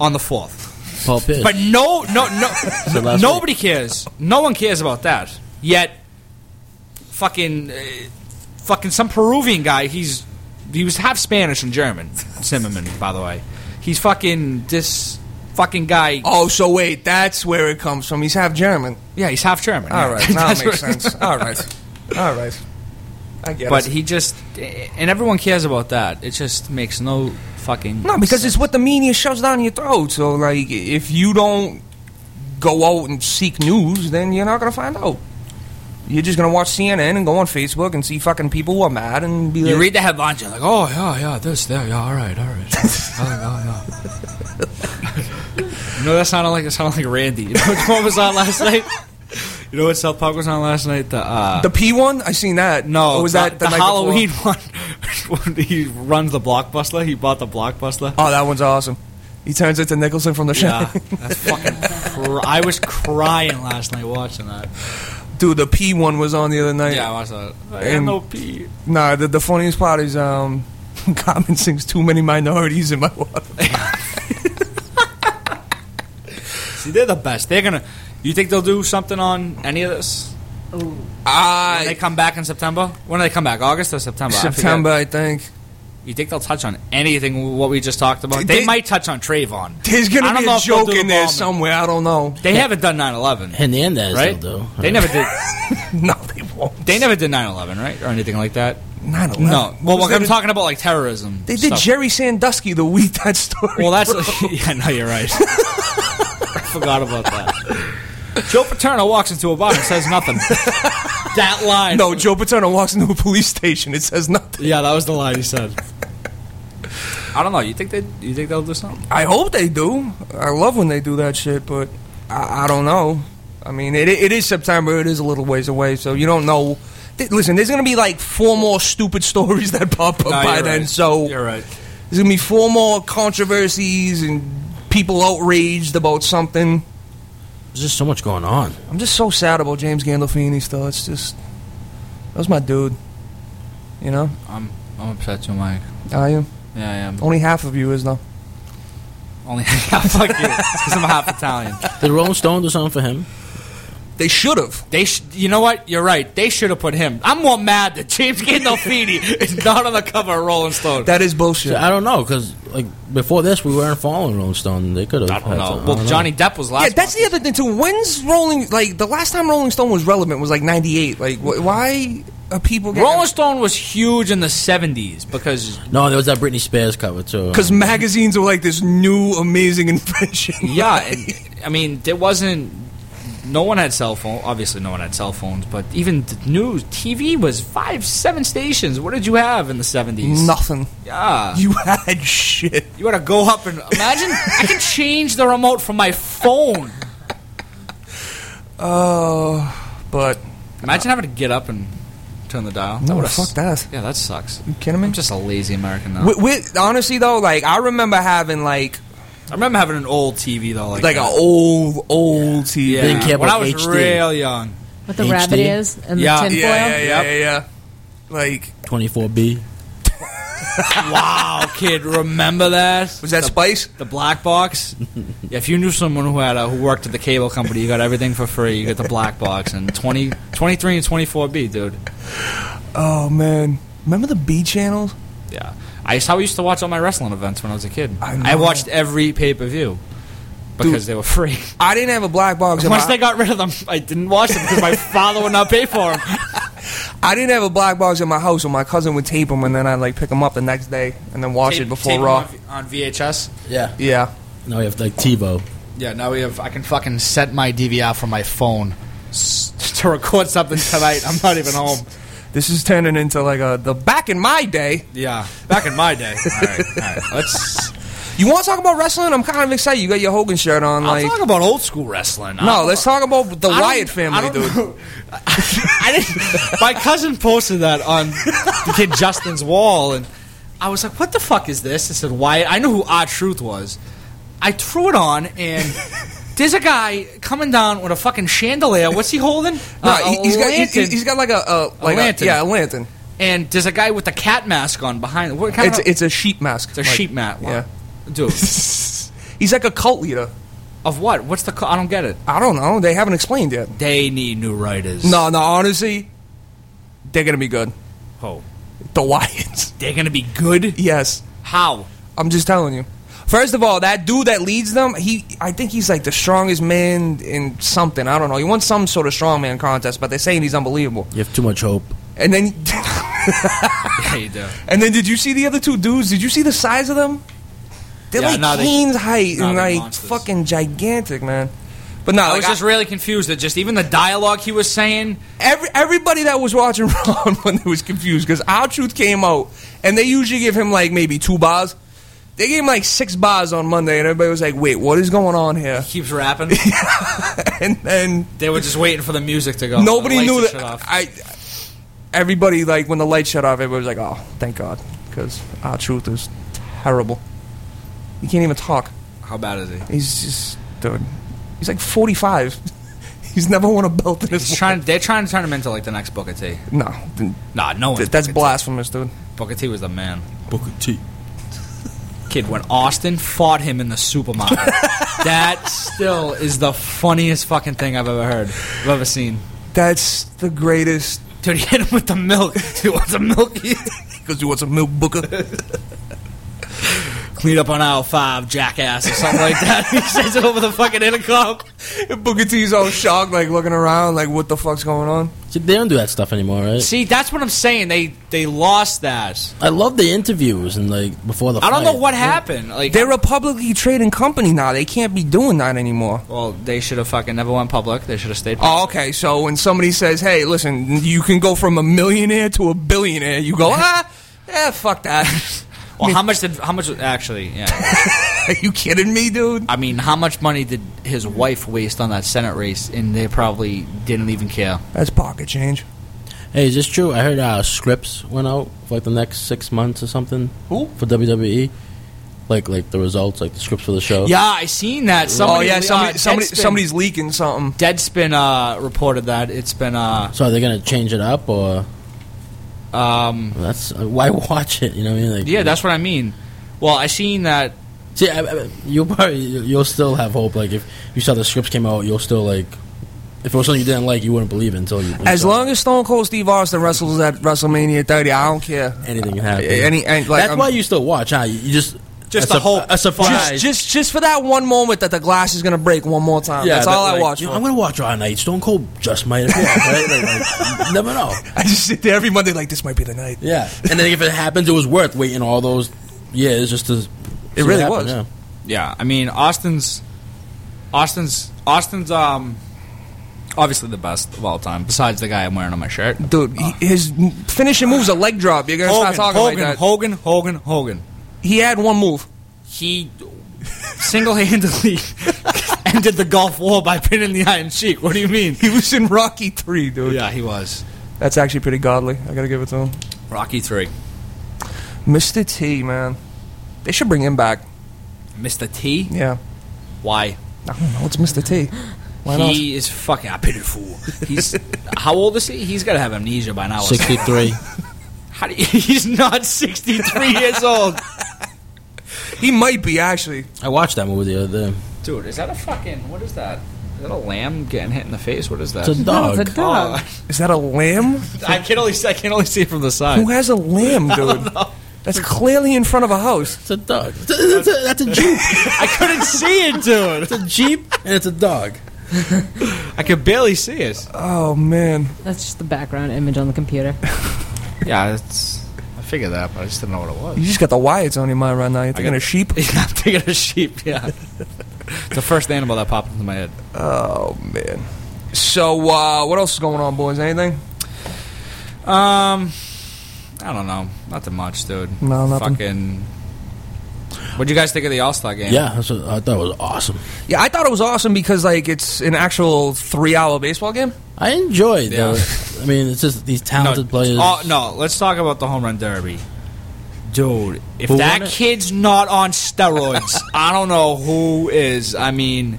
on the fourth. Paul Pierce. But no, no, no, Said last nobody cares. No one cares about that. Yet, fucking, uh, fucking some Peruvian guy. He's he was half Spanish and German. Zimmerman, by the way. He's fucking this fucking guy. oh, so wait, that's where it comes from. He's half German. Yeah, he's half German. All yeah. right, now it makes sense. All right, all right. I get But it. he just, and everyone cares about that. It just makes no fucking. No, because sense. it's what the media shoves down your throat. So, like, if you don't go out and seek news, then you're not going to find out. You're just going to watch CNN and go on Facebook and see fucking people who are mad and be like, You read the headlines, you're like, oh yeah, yeah, this, there, yeah, all right, all right. oh, yeah, yeah. no, that sounded like it sounded like Randy. You know one was on last night? You know what South Park was on last night? The uh, the P one? I seen that. no, Or was the, that the, the Halloween before? one? he runs the blockbuster. He bought the blockbuster. Oh, that one's awesome. He turns into Nicholson from the show. Yeah, that's fucking. I was crying last night watching that. Dude, the P one was on the other night. Yeah, I watched that. I And- no pee. Nah, the, the funniest part is um, Cartman sings too many minorities in my water. See, they're the best. They're gonna. You think they'll do something on any of this? When they come back in September? When do they come back? August or September? I. September, I think. You think they'll touch on anything what we just talked about? They, They- might touch on Trayvon. There's I gonna be know a joke in there bombing. somewhere. I don't know. They haven't done 9/11, Hernandez, right? will do. They never did. no, they won't. They never did 9/11, right, or anything like that. 9/11. No. Well, Was I'm that- talking about like terrorism. They did stuff. Jerry Sandusky the week that story. Well, that's broke. yeah. No, you're right. I forgot about that. Joe Paterno walks into a bar and says nothing. that line. no. Joe Paterno walks into a police station. It says nothing. Yeah, that was the line he said. I don't know. You think they? You think they'll do something? I hope they do. I love when they do that shit, but I, I don't know. I mean, it, it is September. It is a little ways away, so you don't know. Th- Listen, there's gonna be like four more stupid stories that pop up No, by you're then. right. So You're right. there's gonna be four more controversies and people outraged about something. There's just so much going on. I'm just so sad about James Gandolfini still. It's just that was my dude. You know, I'm I'm upset too, Mike. are you? Yeah, I am. Only half of you is though. Only fuck you, because I'm half Italian. Did Rolling Stone do something for him? They should have. They, sh- you know what? You're right. They should have put him. I'm more mad that James Gandolfini is not on the cover of Rolling Stone. That is bullshit. I don't know because like before this, we weren't following Rolling Stone. They could have. I don't know. Well, Johnny Depp was last. Yeah, that's the other thing too. When's Rolling like the last time Rolling Stone was relevant was like '98. Like, wh- why are people getting? Rolling Stone was huge in the 70s because No, there was that Britney Spears cover too. Because magazines were like this new amazing invention. yeah, and, I mean there wasn't. No one had cell phone. Obviously, no one had cell phones. But even the news, TV was five, seven stations. What did you have in the 70s? Nothing. Yeah, You had shit. you had to go up and imagine. I can change the remote from my phone. Oh, but Imagine having to get up and turn the dial. no, would've fuck that. Yeah, that sucks. You kidding me? I'm just a lazy American now. With, with, honestly though, like I remember having like I remember having an old TV though, like like an old old TV. Yeah, Didn't care when I was HD. real young. What the HD? rabbit is and Yeah. the tinfoil. Yeah, yeah, yeah, yeah, yeah. Like, twenty four B. Wow, kid, remember that? was that Spice? The black box. yeah, if you knew someone who had a, who worked at the cable company, you got everything for free. You got the black box and 20, 23 and twenty four B, dude. Oh man, remember the B channels? Yeah, I used how I used to watch all my wrestling events when I was a kid. I know. watched every pay per view because they were free. I didn't have a black box. Once they got rid of them, I didn't watch them because my father would not pay for them. I didn't have a black box in my house, so my cousin would tape them, and then I'd like pick them up the next day and then watch it before Raw. on, on VHS. Yeah. Yeah, Now we have like TiVo. Yeah, now we have. I can fucking set my DVR from my phone s- to record something tonight. I'm not even home. this is turning into like a the back in my day. Yeah, back in my day. all right, all right. Let's. You want to talk about wrestling? I'm kind of excited. You got your Hogan shirt on. I'll like, talk about old school wrestling. no, let's talk about the Wyatt family, dude. I didn't. My cousin posted that on the kid Justin's wall, and I was like, "What the fuck is this?" I said, "Wyatt." I knew who R-Truth was. I threw it on, and there's a guy coming down with a fucking chandelier. What's he holding? No, Uh, he, a has got he, he's got like a, a like lantern. yeah, a lantern. and there's a guy with a cat mask on behind. What kind It's of? it's a sheep mask. It's a like- sheep mat. Yeah, dude. he's like a cult leader. Of what? What's the? Co- I don't get it. I don't know. They haven't explained yet. They need new writers. No, no. Honestly, they're gonna be good. Oh, The Wyatts. they're gonna be good. Yes, How? I'm just telling you. First of all, that dude that leads them, he I think he's like the strongest man in something. I don't know. He won some sort of strongman contest, but they're saying he's unbelievable. You have too much hope. And then Yeah, you do. and then did you see the other two dudes? Did you see the size of them? They're Yeah, like no, they- height no, and like monsters. fucking gigantic, man. But no, I like, was just really confused that just even the dialogue he was saying. every everybody that was watching Raw when they was confused because R-Truth came out and they usually give him like maybe two bars. They gave him like six bars on Monday and everybody was like, "Wait, what is going on here?" He keeps rapping. And then they were just waiting for the music to go. nobody knew that. I everybody like when the light shut off, everybody was like, "Oh, thank God," because R-Truth is terrible. He can't even talk. How bad is he? He's just dude. He's like forty five. He's never won a belt in his He's life. trying. They're trying to turn him into like the next Booker T. No, th- Nah, no one. th- that's blasphemous, dude. Booker T was the man. Booker T. Kid, when Austin fought him in the supermarket, that still is the funniest fucking thing I've ever heard, I've ever seen. That's the greatest. Dude, he hit him with the milk. He wants a milk. Because you want some milk, Booker. Clean up on aisle five, jackass, or something like that. he says it over the fucking intercom. Booker T's all shocked, like looking around, like what the fuck's going on. See, they don't do that stuff anymore, right? See, that's what I'm saying. They they lost that. I love the interviews and like before the. I don't know what happened. Like They're a publicly trading company now. They can't be doing that anymore. Well, they should have fucking never went public. They should have stayed. Public. Oh, okay. So when somebody says, "Hey, listen, you can go from a millionaire to a billionaire," you go, "Ah, yeah, fuck that." Well, how much did how much actually? Yeah. Are you kidding me, dude? I mean, how much money did his wife waste on that Senate race? And they probably didn't even care. That's pocket change. Hey, is this true? I heard uh, scripts went out for like the next six months or something. Who? for WWE? Like like the results, like the scripts for the show. Yeah, I seen that. Somebody, oh yeah, uh, somebody, somebody Deadspin- somebody's leaking something. Deadspin uh, reported that it's been uh, So are they gonna change it up or um, that's uh, why watch it? You know what I mean? Like, yeah, that's what I mean. Well, I seen that. See, I, I, you'll probably you'll still have hope. Like if you saw the scripts came out, you'll still like. If it was something you didn't like, you wouldn't believe it until you. you As saw long as Stone Cold Steve Austin wrestles at WrestleMania 30, I don't care. anything can happen. Any, and, like, that's I'm- why you still watch, huh? You, you just Just a, the sup- hope. a surprise. just, just, just for that one moment that the glass is gonna break one more time. Yeah, That's that, all I watch. you know. I'm gonna watch Raw night. Stone Cold just might appear. right? like, like, you never know. I just sit there every Monday like this might be the night. Yeah, and then if it happens, it was worth waiting all those years just to. It what really happened, was. Yeah. Yeah, I mean Austin's, Austin's, Austin's um, obviously the best of all time. Besides the guy I'm wearing on my shirt. Dude, he, his finishing move's a leg drop. You're gonna Hogan, start talking Hogan, like that. Hogan, Hogan, Hogan. He had one move. He single-handedly ended the Gulf War by pinning the Iron Sheik. What do you mean? He was in Rocky Three, dude. Yeah, he was. That's actually pretty godly. I gotta give it to him. Rocky Three. Mr. T, man. They should bring him back. Mr. T. Yeah. Why? I don't know. It's Mr. T. Why not? He is fucking a pitiful. He's how old is he? He's got to have amnesia by now. or something. Sixty-three. How do you, he's not 63 years old. He might be actually. I watched that movie the other day. Dude, is that a fucking what is that? Is that a lamb getting hit in the face? What is that? It's a No, dog. it's a dog. Is that a lamb? I can only I can only see it from the side. Who has a lamb, dude? That's clearly in front of a house. It's a dog. It's a- That's a, that's a jeep. I couldn't see it, dude. It's a jeep and it's a dog. I could barely see it. Oh man. That's just the background image on the computer. Yeah, it's. I figured that, but I just didn't know what it was. You just got the Wyatts on your mind right now. You're thinking got- of sheep? Yeah, I'm thinking of sheep. Yeah, it's the first animal that popped into my head. Oh man. So uh, what else is going on, boys? Anything? Um, I don't know. Nothing much, dude. No, nothing. Fucking. What'd you guys think of the All Star game? Yeah, that's what, I thought it was awesome. Yeah, I thought it was awesome because like it's an actual three-hour baseball game. I enjoyed. Yeah. I mean, it's just these No, talented players. Oh no, let's talk about the home run derby. Dude, if Who that kid's not on steroids, I don't know who is. I mean,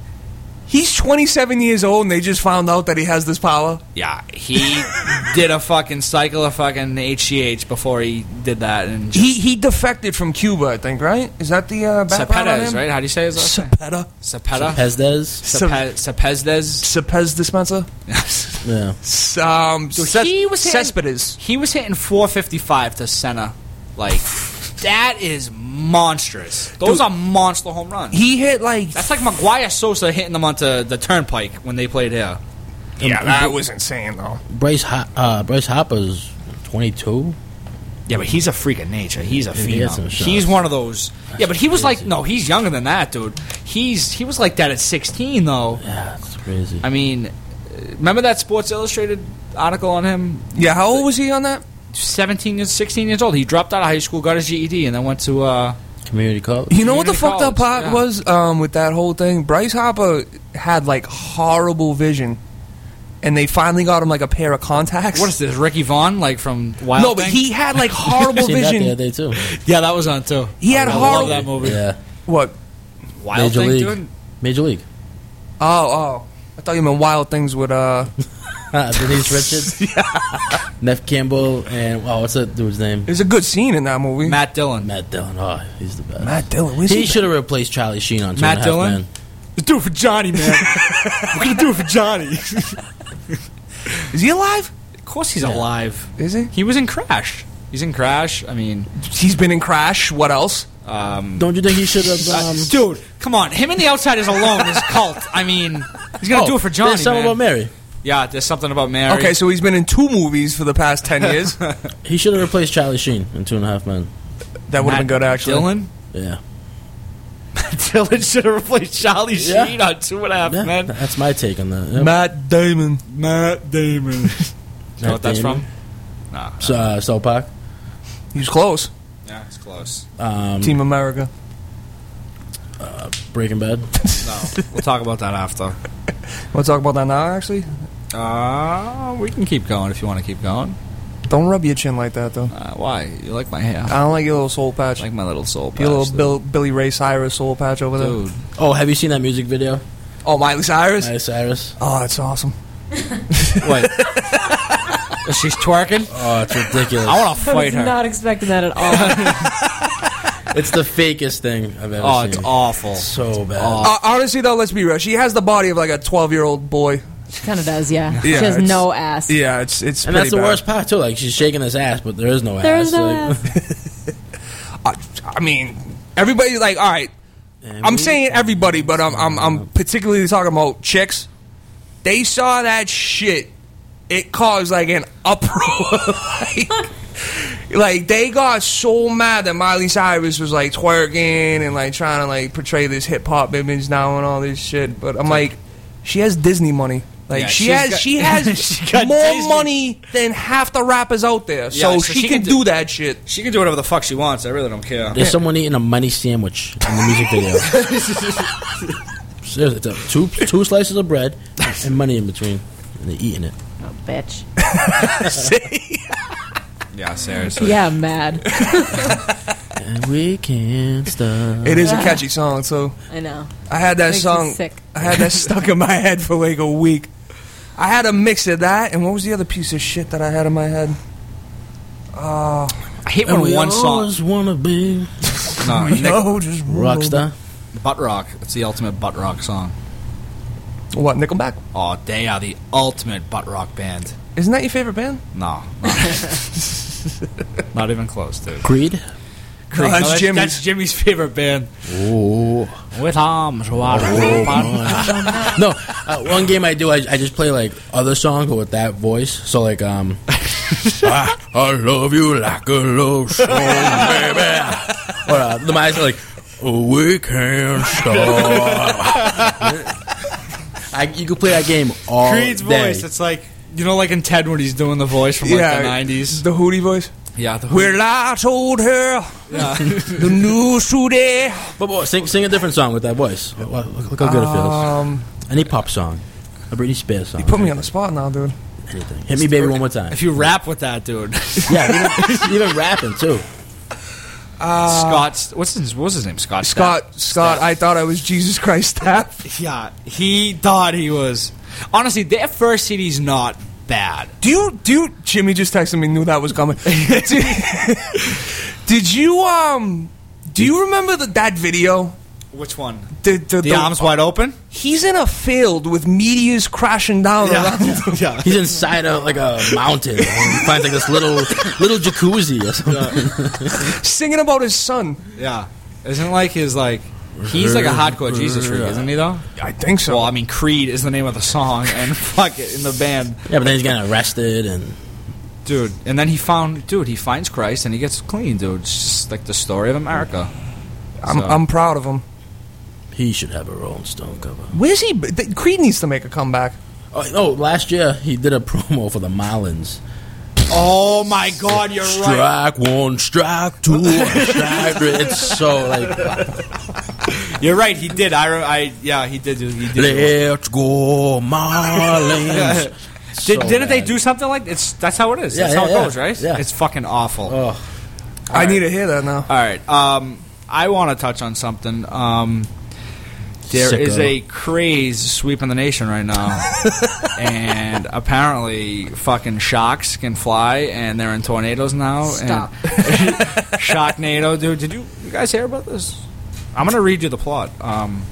He's 27 years old, and they just found out that he has this power. yeah, he did a fucking cycle of fucking HGH before he did that, and just, He he defected from Cuba, I think. Right? Is that the uh, background on Cepedez, him? right? How do you say his last name? Cepeda. Cepeda. Pesdez. Cepedez. Cepez dispenser. Yeah. S- Um, Ces- he was hitting- Cespedes. He was hitting 455 to center. Like, that is monstrous. Those Dude. are monster home runs. He hit like That's like McGwire Sosa hitting them onto the turnpike when they played here. yeah, that was insane though. Bryce Ho- uh, Bryce Harper's 22. Yeah, but he's a freak of nature. He's a he has some phenom. shots. He's one of those. yeah, but he was like no, he's younger than that, dude. He's he was like that at 16 though. Yeah, it's crazy. I mean, uh, remember that Sports Illustrated article on him? Yeah, how old was he on that? 17 years, 16 years old. He dropped out of high school, got his GED, and then went to. uh Community college. You know what the Community fucked up college, part yeah. was um, with that whole thing? Bryce Harper had like horrible vision, and they finally got him like a pair of contacts. What is this, Ricky Vaughn, like from Wild no, but Thing? he had like horrible Seen that the vision. other day too. Yeah, that was on too. He had I horrible. love that movie. Yeah. What? Wild Major Thing, League. dude. Major League. Oh, oh. I thought you meant Wild Things with uh. Uh, Denise Richards. Neve Campbell and wow, what's that dude's name? There's a good scene in that movie. Matt Dillon. Matt Dillon. Oh, he's the best. Matt Dillon. Where's he he? should have replaced Charlie Sheen on Two Matt and a Half Dillon? Men. Let's do it for Johnny, man. We're gonna do it for Johnny. Is he alive? of course, he's alive. Is he? He was in Crash. He's in Crash. I mean, He's been in Crash. What else? um, Don't you think he should have? uh, Um, dude, come on. Him and the Outsiders alone is cult. I mean, he's gonna oh, do it for Johnny, There's something man. about Mary. Yeah, there's something about Mary. Okay, so he's been in two movies for the past ten years. He should have replaced Charlie Sheen in Two and a Half Men. that would have been good, actually. Dillon. Yeah. Dillon should have replaced Charlie Yeah. Sheen on Two and a Half yeah Men. that's my take on that. Yep. Matt Damon. Matt Damon. you know what that's Damon. from? Nah. So, uh, South Park. He was close. Yeah, it's close. Um, Team America. Breaking Bad. No, we'll talk about that after. Want to talk about that now? Actually, Uh, we can keep going if you want to keep going. don't rub your chin like that, though. Uh, why? You like my hair? I don't like your little soul patch. I like my little soul patch. your little. Bill, Billy Ray Cyrus soul patch over there. Dude. Oh, have you seen that music video? Oh, Miley Cyrus. Miley Cyrus. Oh, that's awesome. Wait. She's twerking? Oh, it's ridiculous. I want to I fight was her. not expecting that at all. it's the fakest thing I've ever seen. oh, seen. it's awful. so bad. Uh, honestly, though, let's be real. She has the body of like a twelve-year-old boy. she kind of does, yeah. she has it's- no ass. Yeah, it's it's. and that's pretty the bad. worst part too. Like she's shaking his ass, but there is no There ass. is no Like, ass. I, I mean, everybody like, all right. and I'm we- saying everybody, but I'm I'm, I'm particularly talking about chicks. They saw that shit. It caused like an uproar. like, like they got so mad that Miley Cyrus was like twerking and like trying to like portray this hip hop image now and all this shit. But I'm like, she has Disney money. Like Yeah, she has got- she has she got more Disney. money than half the rappers out there. so, so she, she can can do do- that shit. She can do whatever the fuck she wants. I really don't care. There's someone eating a money sandwich in the music video. Seriously, it's a, two two slices of bread and money in between, and they're eating it. Oh, bitch. Yeah, seriously. Yeah, I'm mad. And we can't stop. It is a catchy song, so I know. I had that Makes me song. sick. I had that stuck in my head for like a week. I had a mix of that, and what was the other piece of shit that I had in my head? Uh, I hate when one song. always wanna be No, Nick, no, just rockstar. butt rock. It's the ultimate butt rock song. What Nickelback? Oh, they are the ultimate butt rock band. Isn't that your favorite band? No, no. not even close, dude. Creed. No, that's Jimmy's. That's Jimmy's favorite band. Oh. With arms wide Oh, open. no, uh, one game I do, I, I just play like other songs, but with that voice. So like, um, I, I love you like a love song, baby. Or uh, the mice are like, oh, we can't stop. I, you can play that game all Creed's day. voice. It's like you know, like in Ted when he's doing the voice from like yeah, the nineties. The Hootie voice. Yeah, the Well, I told her the news today. But boy, sing, sing a different song with that voice. Look, look, look how good it feels. Um, Any pop song, a Britney Spears song. You put me on the spot now, dude. Anything. Hit me, baby, one more time. if you rap with that dude, yeah, even, even rapping too. Scott. What's his? What's his name? Scott. Scott, Stapp. Scott, I thought I was Jesus Christ Stapp. Yeah, he thought he was. Honestly, their first CD's not bad. Do you, do you, Jimmy just texted me, knew that was coming. did, did you, um, do you remember the, that video? Which one? The, the, The arms wide open. He's in a field with meteors crashing down around him. yeah. He's inside of like a mountain. and he finds like this little little jacuzzi or something. singing about his son. Yeah. Isn't like his like. He's like a hardcore Jesus freak, isn't he? Though. I think so. Well, I mean, Creed is the name of the song, and fuck it in the band, Yeah, but then he's getting arrested and dude. And then he found, dude, he finds Christ and he gets clean, dude. It's just like the story of America. I'm, So- I'm proud of him. he should have a Rolling Stone cover. Where's he? th- Creed needs to make a comeback. Oh, no, last year he did a promo for the Marlins. Oh my God, you're right. Strike one, strike two, strike three. It's so like You're right. He did. I, I yeah, he did. He did. let's go Marlins. Did, So didn't they do something like it's? That's how it is. Yeah, that's yeah, how it yeah. goes, right? Yeah. It's fucking awful. Oh, I need to hear that now. All right. Um, I want to touch on something. Um, there is Sicko. a craze sweeping the nation right now, and apparently, fucking sharks can fly, and they're in tornadoes now. Stop. And Sharknado, dude. Did you, you guys hear about this? I'm gonna read you the plot. Um,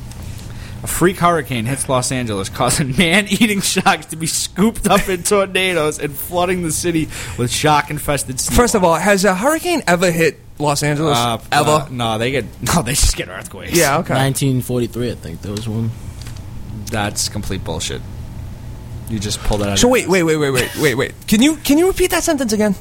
a freak hurricane hits Los Angeles, causing man-eating sharks to be scooped up in tornadoes and flooding the city with shark-infested. sea First of all, has a hurricane ever hit Los Angeles? uh, ever? uh, no, they get no. They just get earthquakes. yeah, okay. 1943, I think there was one. that's complete bullshit. You just pulled it out. So of wait, wait, wait, wait, wait, wait, wait. Can you can you repeat that sentence again?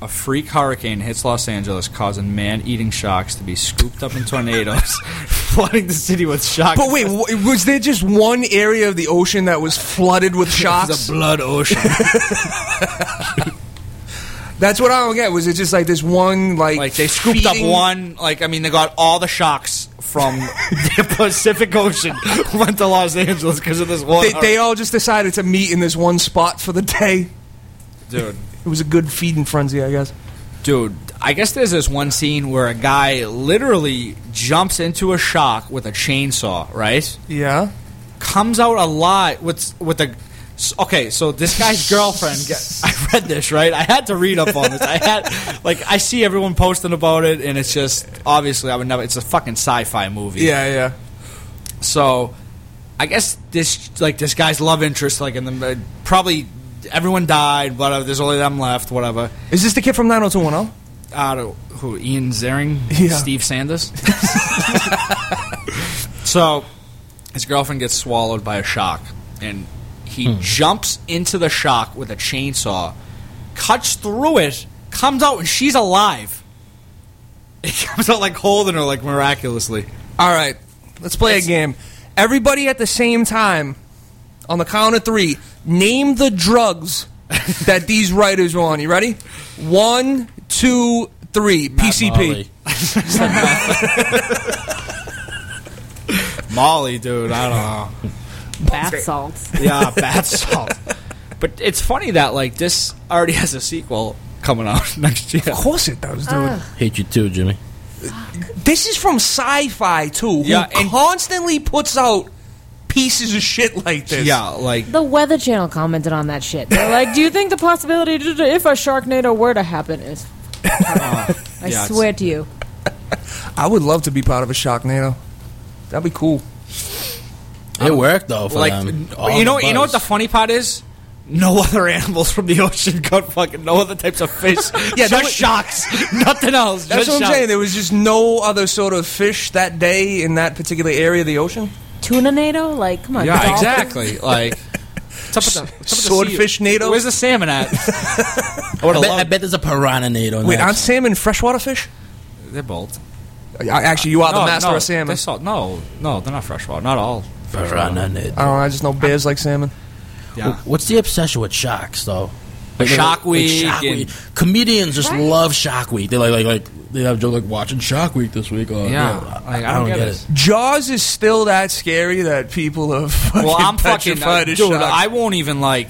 A freak hurricane hits Los Angeles, causing man-eating sharks to be scooped up in tornadoes, flooding the city with sharks. But wait, w- was there just one area of the ocean that was flooded with sharks? A blood ocean. That's what I don't get. Was it just like this one like like they scooped up one. Like I mean, they got all the sharks from the Pacific Ocean went to Los Angeles because of this one. They, they all just decided to meet in this one spot for the day. dude, It was a good feeding frenzy, I guess. dude. I guess there's this one scene where a guy literally jumps into a shark with a chainsaw. Right. Yeah. comes out alive with with a. Okay, so this guy's girlfriend. Get, I read this right. I had to read up on this. I had like I see everyone posting about it, and it's just obviously I would never. It's a fucking sci-fi movie. Yeah, yeah. So, I guess this like this guy's love interest, like in the probably everyone died. Whatever. There's only them left. Whatever. Is this the kid from 90210? Uh, who? Ian Ziering. Yeah. Steve Sanders. so, his girlfriend gets swallowed by a shark, and he jumps into the shark with a chainsaw, cuts through it, comes out, and she's alive. He comes out like holding her like miraculously. All right, let's play a game. Everybody at the same time, on the count of three, name the drugs that these writers were on. You ready? One, two, three. PCP. Molly. Molly, dude, I don't know. Bath salts. Yeah, bath salts. But it's funny that like this already has a sequel coming out next year. Of course it does, dude. Hate you too, Jimmy. This is from Sci-Fi too, who Yeah, and- constantly puts out pieces of shit like this. Yeah, like The Weather Channel commented on that shit. They're like, "Do you think the possibility to, to- if a Sharknado were to happen is?" I yeah, swear to you. I would love to be part of a Sharknado. That'd be cool. It worked though for like them. You know, you know what the funny part is? No other animals from the ocean got fucking no other types of fish. Yeah, just that sharks, nothing else. That's just what I'm sharks. saying. There was just no other sort of fish that day in that particular area of the ocean. Tuna NATO? Like, come on. Yeah, dolphins? exactly. Like, what's up with the, what's up with the Swordfish sea- NATO? Where's the salmon at? I I bet, I bet there's a piranha nado. Wait, aren't salmon freshwater fish? They're both. Actually, you are the master no, of salmon. They're salt. No, no, they're not freshwater. Not all. piranha nado. I don't know. I just know bears like salmon. Yeah. What's the obsession with sharks though? Shark Week Shark and- Week. Comedians just love Shark Week. They like like like they have a like watching Shark Week this week. Or, Yeah, I, like, I don't get, it. it. Jaws is still that scary that people have fucking Well, I'm fucking petrified uh, dude. sharks. I won't even like.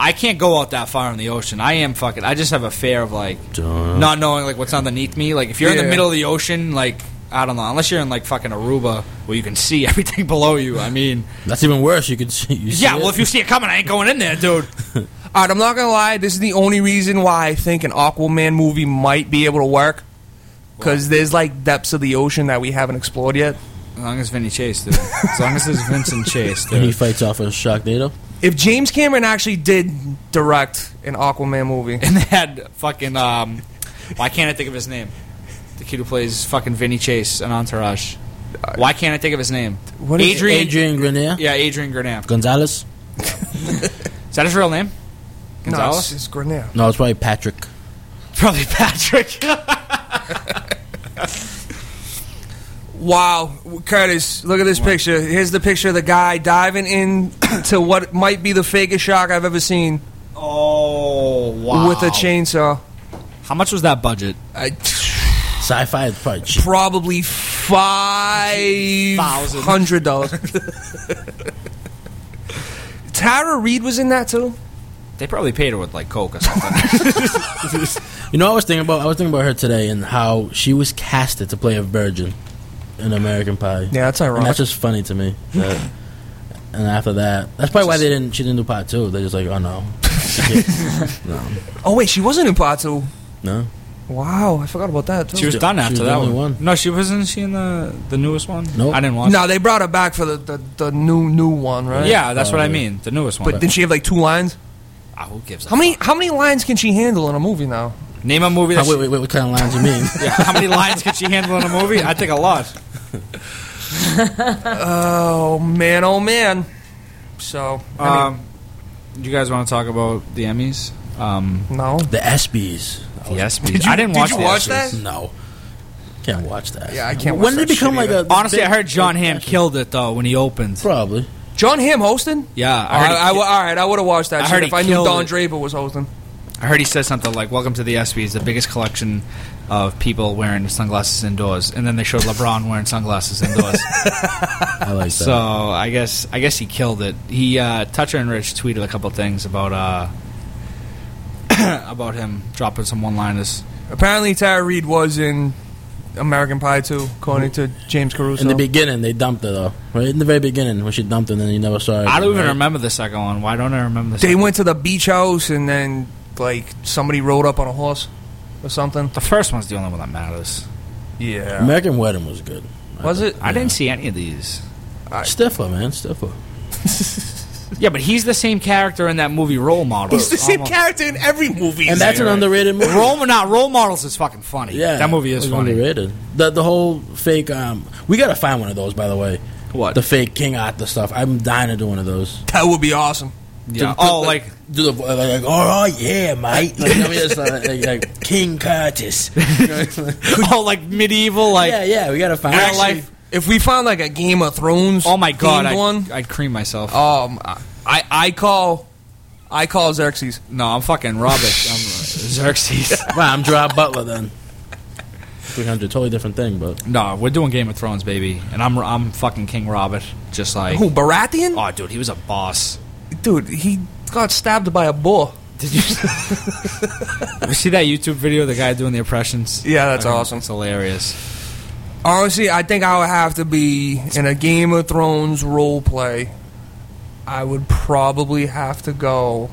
I can't go out that far in the ocean. I am fucking. I just have a fear of like Duh. not knowing like what's underneath me. Like if you're in the middle of the ocean, like I don't know. Unless you're in like fucking Aruba where you can see everything below you. I mean, That's even worse. You could see. You see yeah. it. Well, if you see it coming, I ain't going in there, dude. All right, I'm not gonna lie. This is the only reason why I think an Aquaman movie might be able to work. Because there's like depths of the ocean that we haven't explored yet. As long as Vinny Chase, dude. As long as there's Vincent Chase, and he fights off a Sharknado. If James Cameron actually did direct an Aquaman movie, And they had fucking. um Why can't I think of his name? The kid who plays fucking Vinny Chase and Entourage. Why can't I think of his name? What is? Adrian. Adrian Grenier, Yeah, Adrian Grenam. Gonzalez. Is that his real name? no, Gonzalez? it's, it's Grenier. No, it's probably Patrick. Probably Patrick. Wow, Curtis, look at this picture. Here's the picture of the guy diving in to what might be the fakest shark I've ever seen oh wow! with a chainsaw. How much was that budget? I, Sci-fi is probably cheap. probably five hundred dollars. Tara Reid was in that too. They probably paid her with like coke or something. You know, what I was thinking about. I was thinking about her today and how she was casted to play a virgin in American Pie. Yeah, that's and ironic. that's just funny to me. that- and after that, that's probably why they didn't. She didn't do part two. They're just like, oh no, no, Oh wait, she wasn't in part two. no. Wow, I forgot about that too. she was She done was after the that only one. one. No, she wasn't. She in the the newest one. Nope. I didn't watch. no, they brought her back for the, the, the new new one, right? Yeah, that's what I Oh, mean. The newest one. But didn't she have like two lines? Ah, who gives a How many fuck? how many lines can she handle in a movie now? Name a movie. That Oh, she- wait, wait, wait, what kind of lines you mean? Yeah, how many lines can she handle in a movie? I think a lot. Oh man, oh man. So I mean, Um, you guys want to talk about the Emmys? Um, No. The ESPYS. the ESPYs. Did you- I didn't did watch you the watch ESPYs. that? No. Can't watch that. Yeah, I can't When watch did it that become shit like either. a. Honestly, I heard John Hamm killed it though when he opened. Probably. John Hamm hosting? Yeah, I, I heard, he, I, all right, I would have watched that I shit heard if I knew killed Don it. Draper was hosting. I heard he said something like, "Welcome to the ESPYs, the biggest collection of people wearing sunglasses indoors." And then they showed LeBron wearing sunglasses indoors. I like that. so I guess I guess he killed it. He uh, Toucher and Rich tweeted a couple things about uh, about him dropping some one-liners. Apparently, Tara Reid was in American Pie too, according to James Caruso. in the beginning, they dumped her though. Right in the very beginning, when she dumped her, and then you never saw her. I don't even right? remember the second one. Why don't I remember the they second went to the beach house and then like somebody rode up on a horse or something. The first one's the only one that matters. Yeah. American Wedding was good. Was it? I didn't see any of these. I, Stifler, man, Stifler. Yeah, but he's the same character in that movie Role Models. He's the same Almost- character in every movie. And that's an underrated movie. Role, not Role Models is fucking funny. Yeah, that movie is it funny. Underrated. The the whole fake. Um, we gotta find one of those, by the way. What? The fake King Arthur stuff. I'm dying to do one of those. That would be awesome. Yeah. To- to, Oh, like do the like, like, all right, yeah, mate. Like, you know, what I mean? it's like, like, like King Curtis. oh, like medieval, like yeah, yeah. We gotta find Actually, life- if we found like a Game of Thrones, oh my god, I'd, one, I'd cream myself. um, I I call, I call Xerxes. No, I'm fucking Robert. I'm Xerxes. Well, I'm Gerard Butler then. 300, totally different thing, but no, we're doing Game of Thrones, baby, and I'm I'm fucking King Robert. Just like Who Baratheon? oh, dude, he was a boss. Dude, he got stabbed by a boar. Did you, you see that YouTube video? The guy doing the impressions. Yeah, that's Fucking- awesome. It's hilarious. Honestly, I think I would have to be in a Game of Thrones role play. I would probably have to go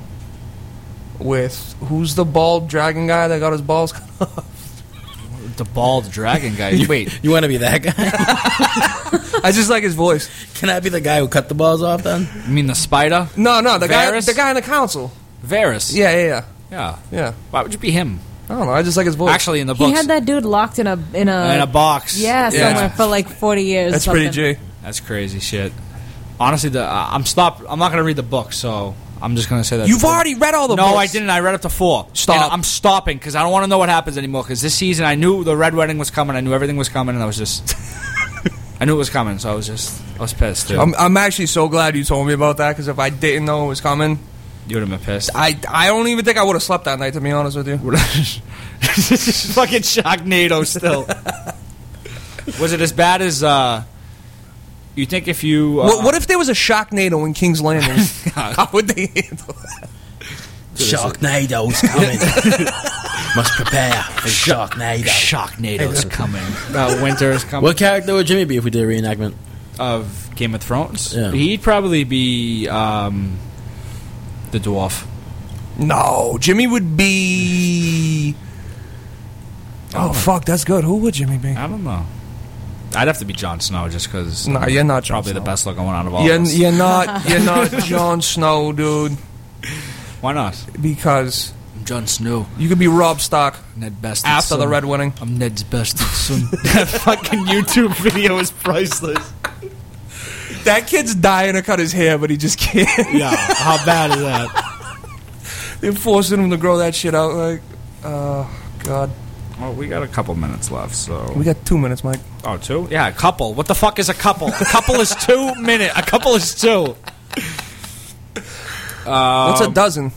with who's the bald dragon guy that got his balls cut off? The bald dragon guy. Wait, you want to be that guy? I just like his voice. Can I be the guy who cut the balls off then? you mean the spider? No, no, the guy, the guy in the council. Varys. Yeah, yeah, yeah, yeah. yeah. Why would you be him? I don't know. I just like his voice. Actually, in the He books, had that dude locked in a in a, in a box. yeah Yeah. somewhere for like forty years. that's pretty something. G. That's crazy shit. Honestly, the uh, I'm stop. I'm not gonna read the book, so I'm just gonna say that. You've the- already read all the no, books. I didn't. I read up to four. Stop. And I'm stopping because I don't want to know what happens anymore. Because this season, I knew the red wedding was coming. I knew everything was coming, and I was just. I knew it was coming, so I was just. I was pissed. Dude. I'm, I'm actually so glad you told me about that because if I didn't know it was coming, you would have been pissed. I I don't even think I would have slept that night. To be honest with you, fucking Sharknado still. was it as bad as? uh You think if you? Uh, what, what if there was a Sharknado in King's Landing? How would they handle that? Sharknado's coming. Must prepare for Sharknado. Sharknado's coming. Uh, winter is coming. What character would Jimmy be if we did a reenactment? of Game of Thrones? Yeah. He'd probably be um, the dwarf. No, Jimmy would be. Oh fuck, that's good. Who would Jimmy be? I don't know. I'd have to be Jon Snow just because. No, you're not Jon probably the Snow. best looking one out of all You're, of us. you're not. You're not Jon Snow, dude. Why not? Because I'm Jon Snow, you could be Rob Stark Ned Best. after the Red Wedding. I'm Ned's bastard son. that fucking YouTube video is priceless. That kid's dying to cut his hair, but he just can't. Yeah, how bad is that? They're forcing him to grow that shit out. Like, oh god. Well, we got a couple minutes left, so. We got two minutes, Mike. Oh, two? Yeah, a couple. What the fuck is a couple? A couple is two minute. A couple is two. What's a um, dozen?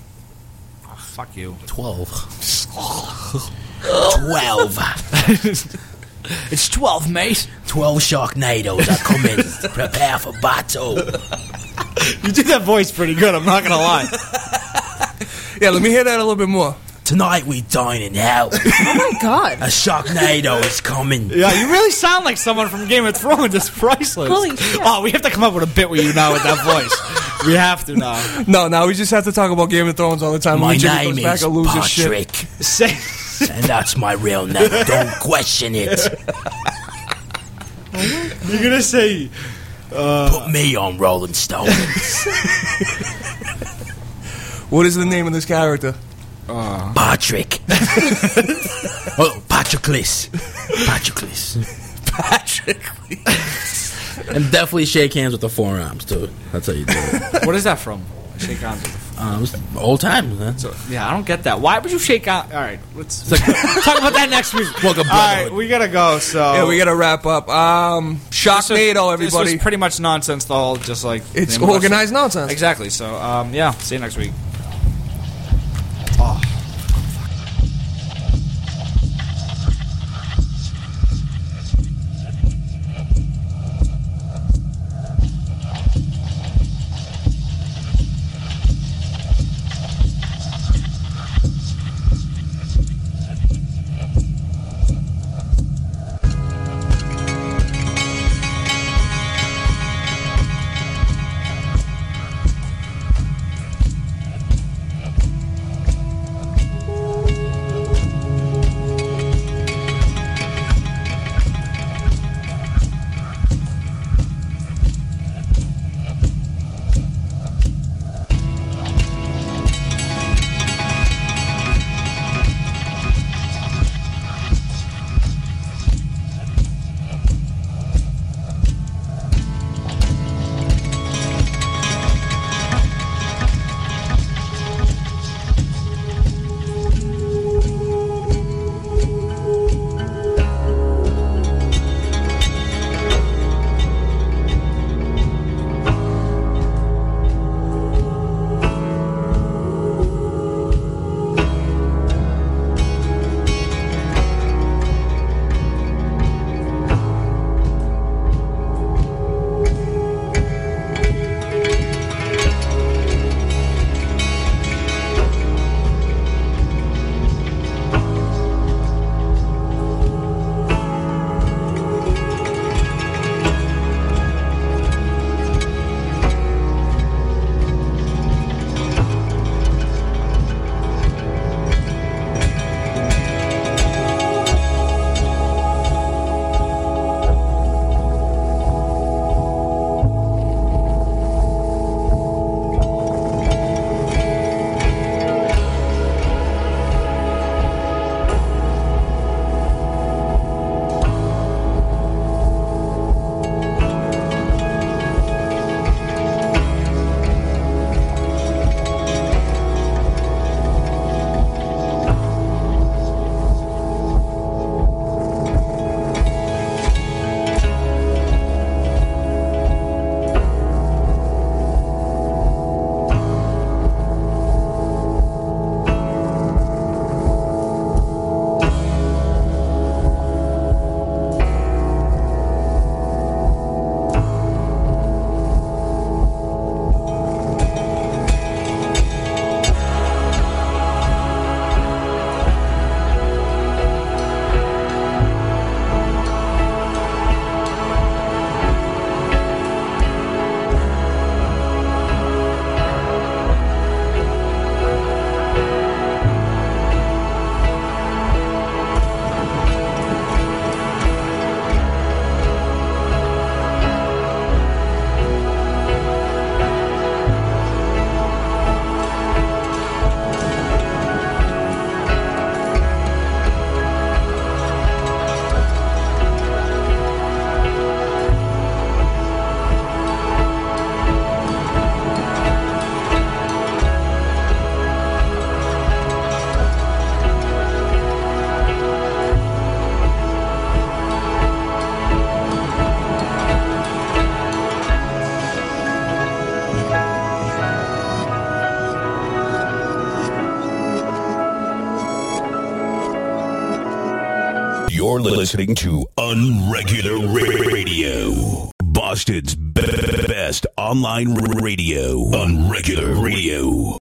Fuck you. 12. 12. It's twelve, mate. 12 Sharknadoes are coming. Prepare for battle. You did that voice pretty good. I'm not gonna lie. Yeah, let me hear that a little bit more. Tonight we dine in hell. Oh my god! A Sharknado is coming. Yeah, you really sound like someone from Game of Thrones. It's priceless. Holy shit. Oh, we have to come up with a bit with you now with that voice. We have to now. No, now we just have to talk about Game of Thrones all the time. My when name goes back is shit. Patrick. Say, And that's my real name. Don't question it. you're gonna say uh, Put me on Rolling Stone. What is the name of this character? Uh, Patrick. oh, Patroclus. Patroclus. Patrick. And definitely shake hands with the forearms, too. That's how you do it. what is that from? Shake hands with Uh, it was old times, man. So yeah, I don't get that. Why would you shake out? All right, let's talk about that next week. Welcome, All right, we gotta go. So Yeah, we got to wrap up. Um, This was- Sharknado, everybody. was pretty much nonsense. The whole just like It's name of us. organized nonsense. Exactly. So um, yeah, see you next week. You're listening to Unregular Radio, Boston's be- best online radio. Unregular Radio.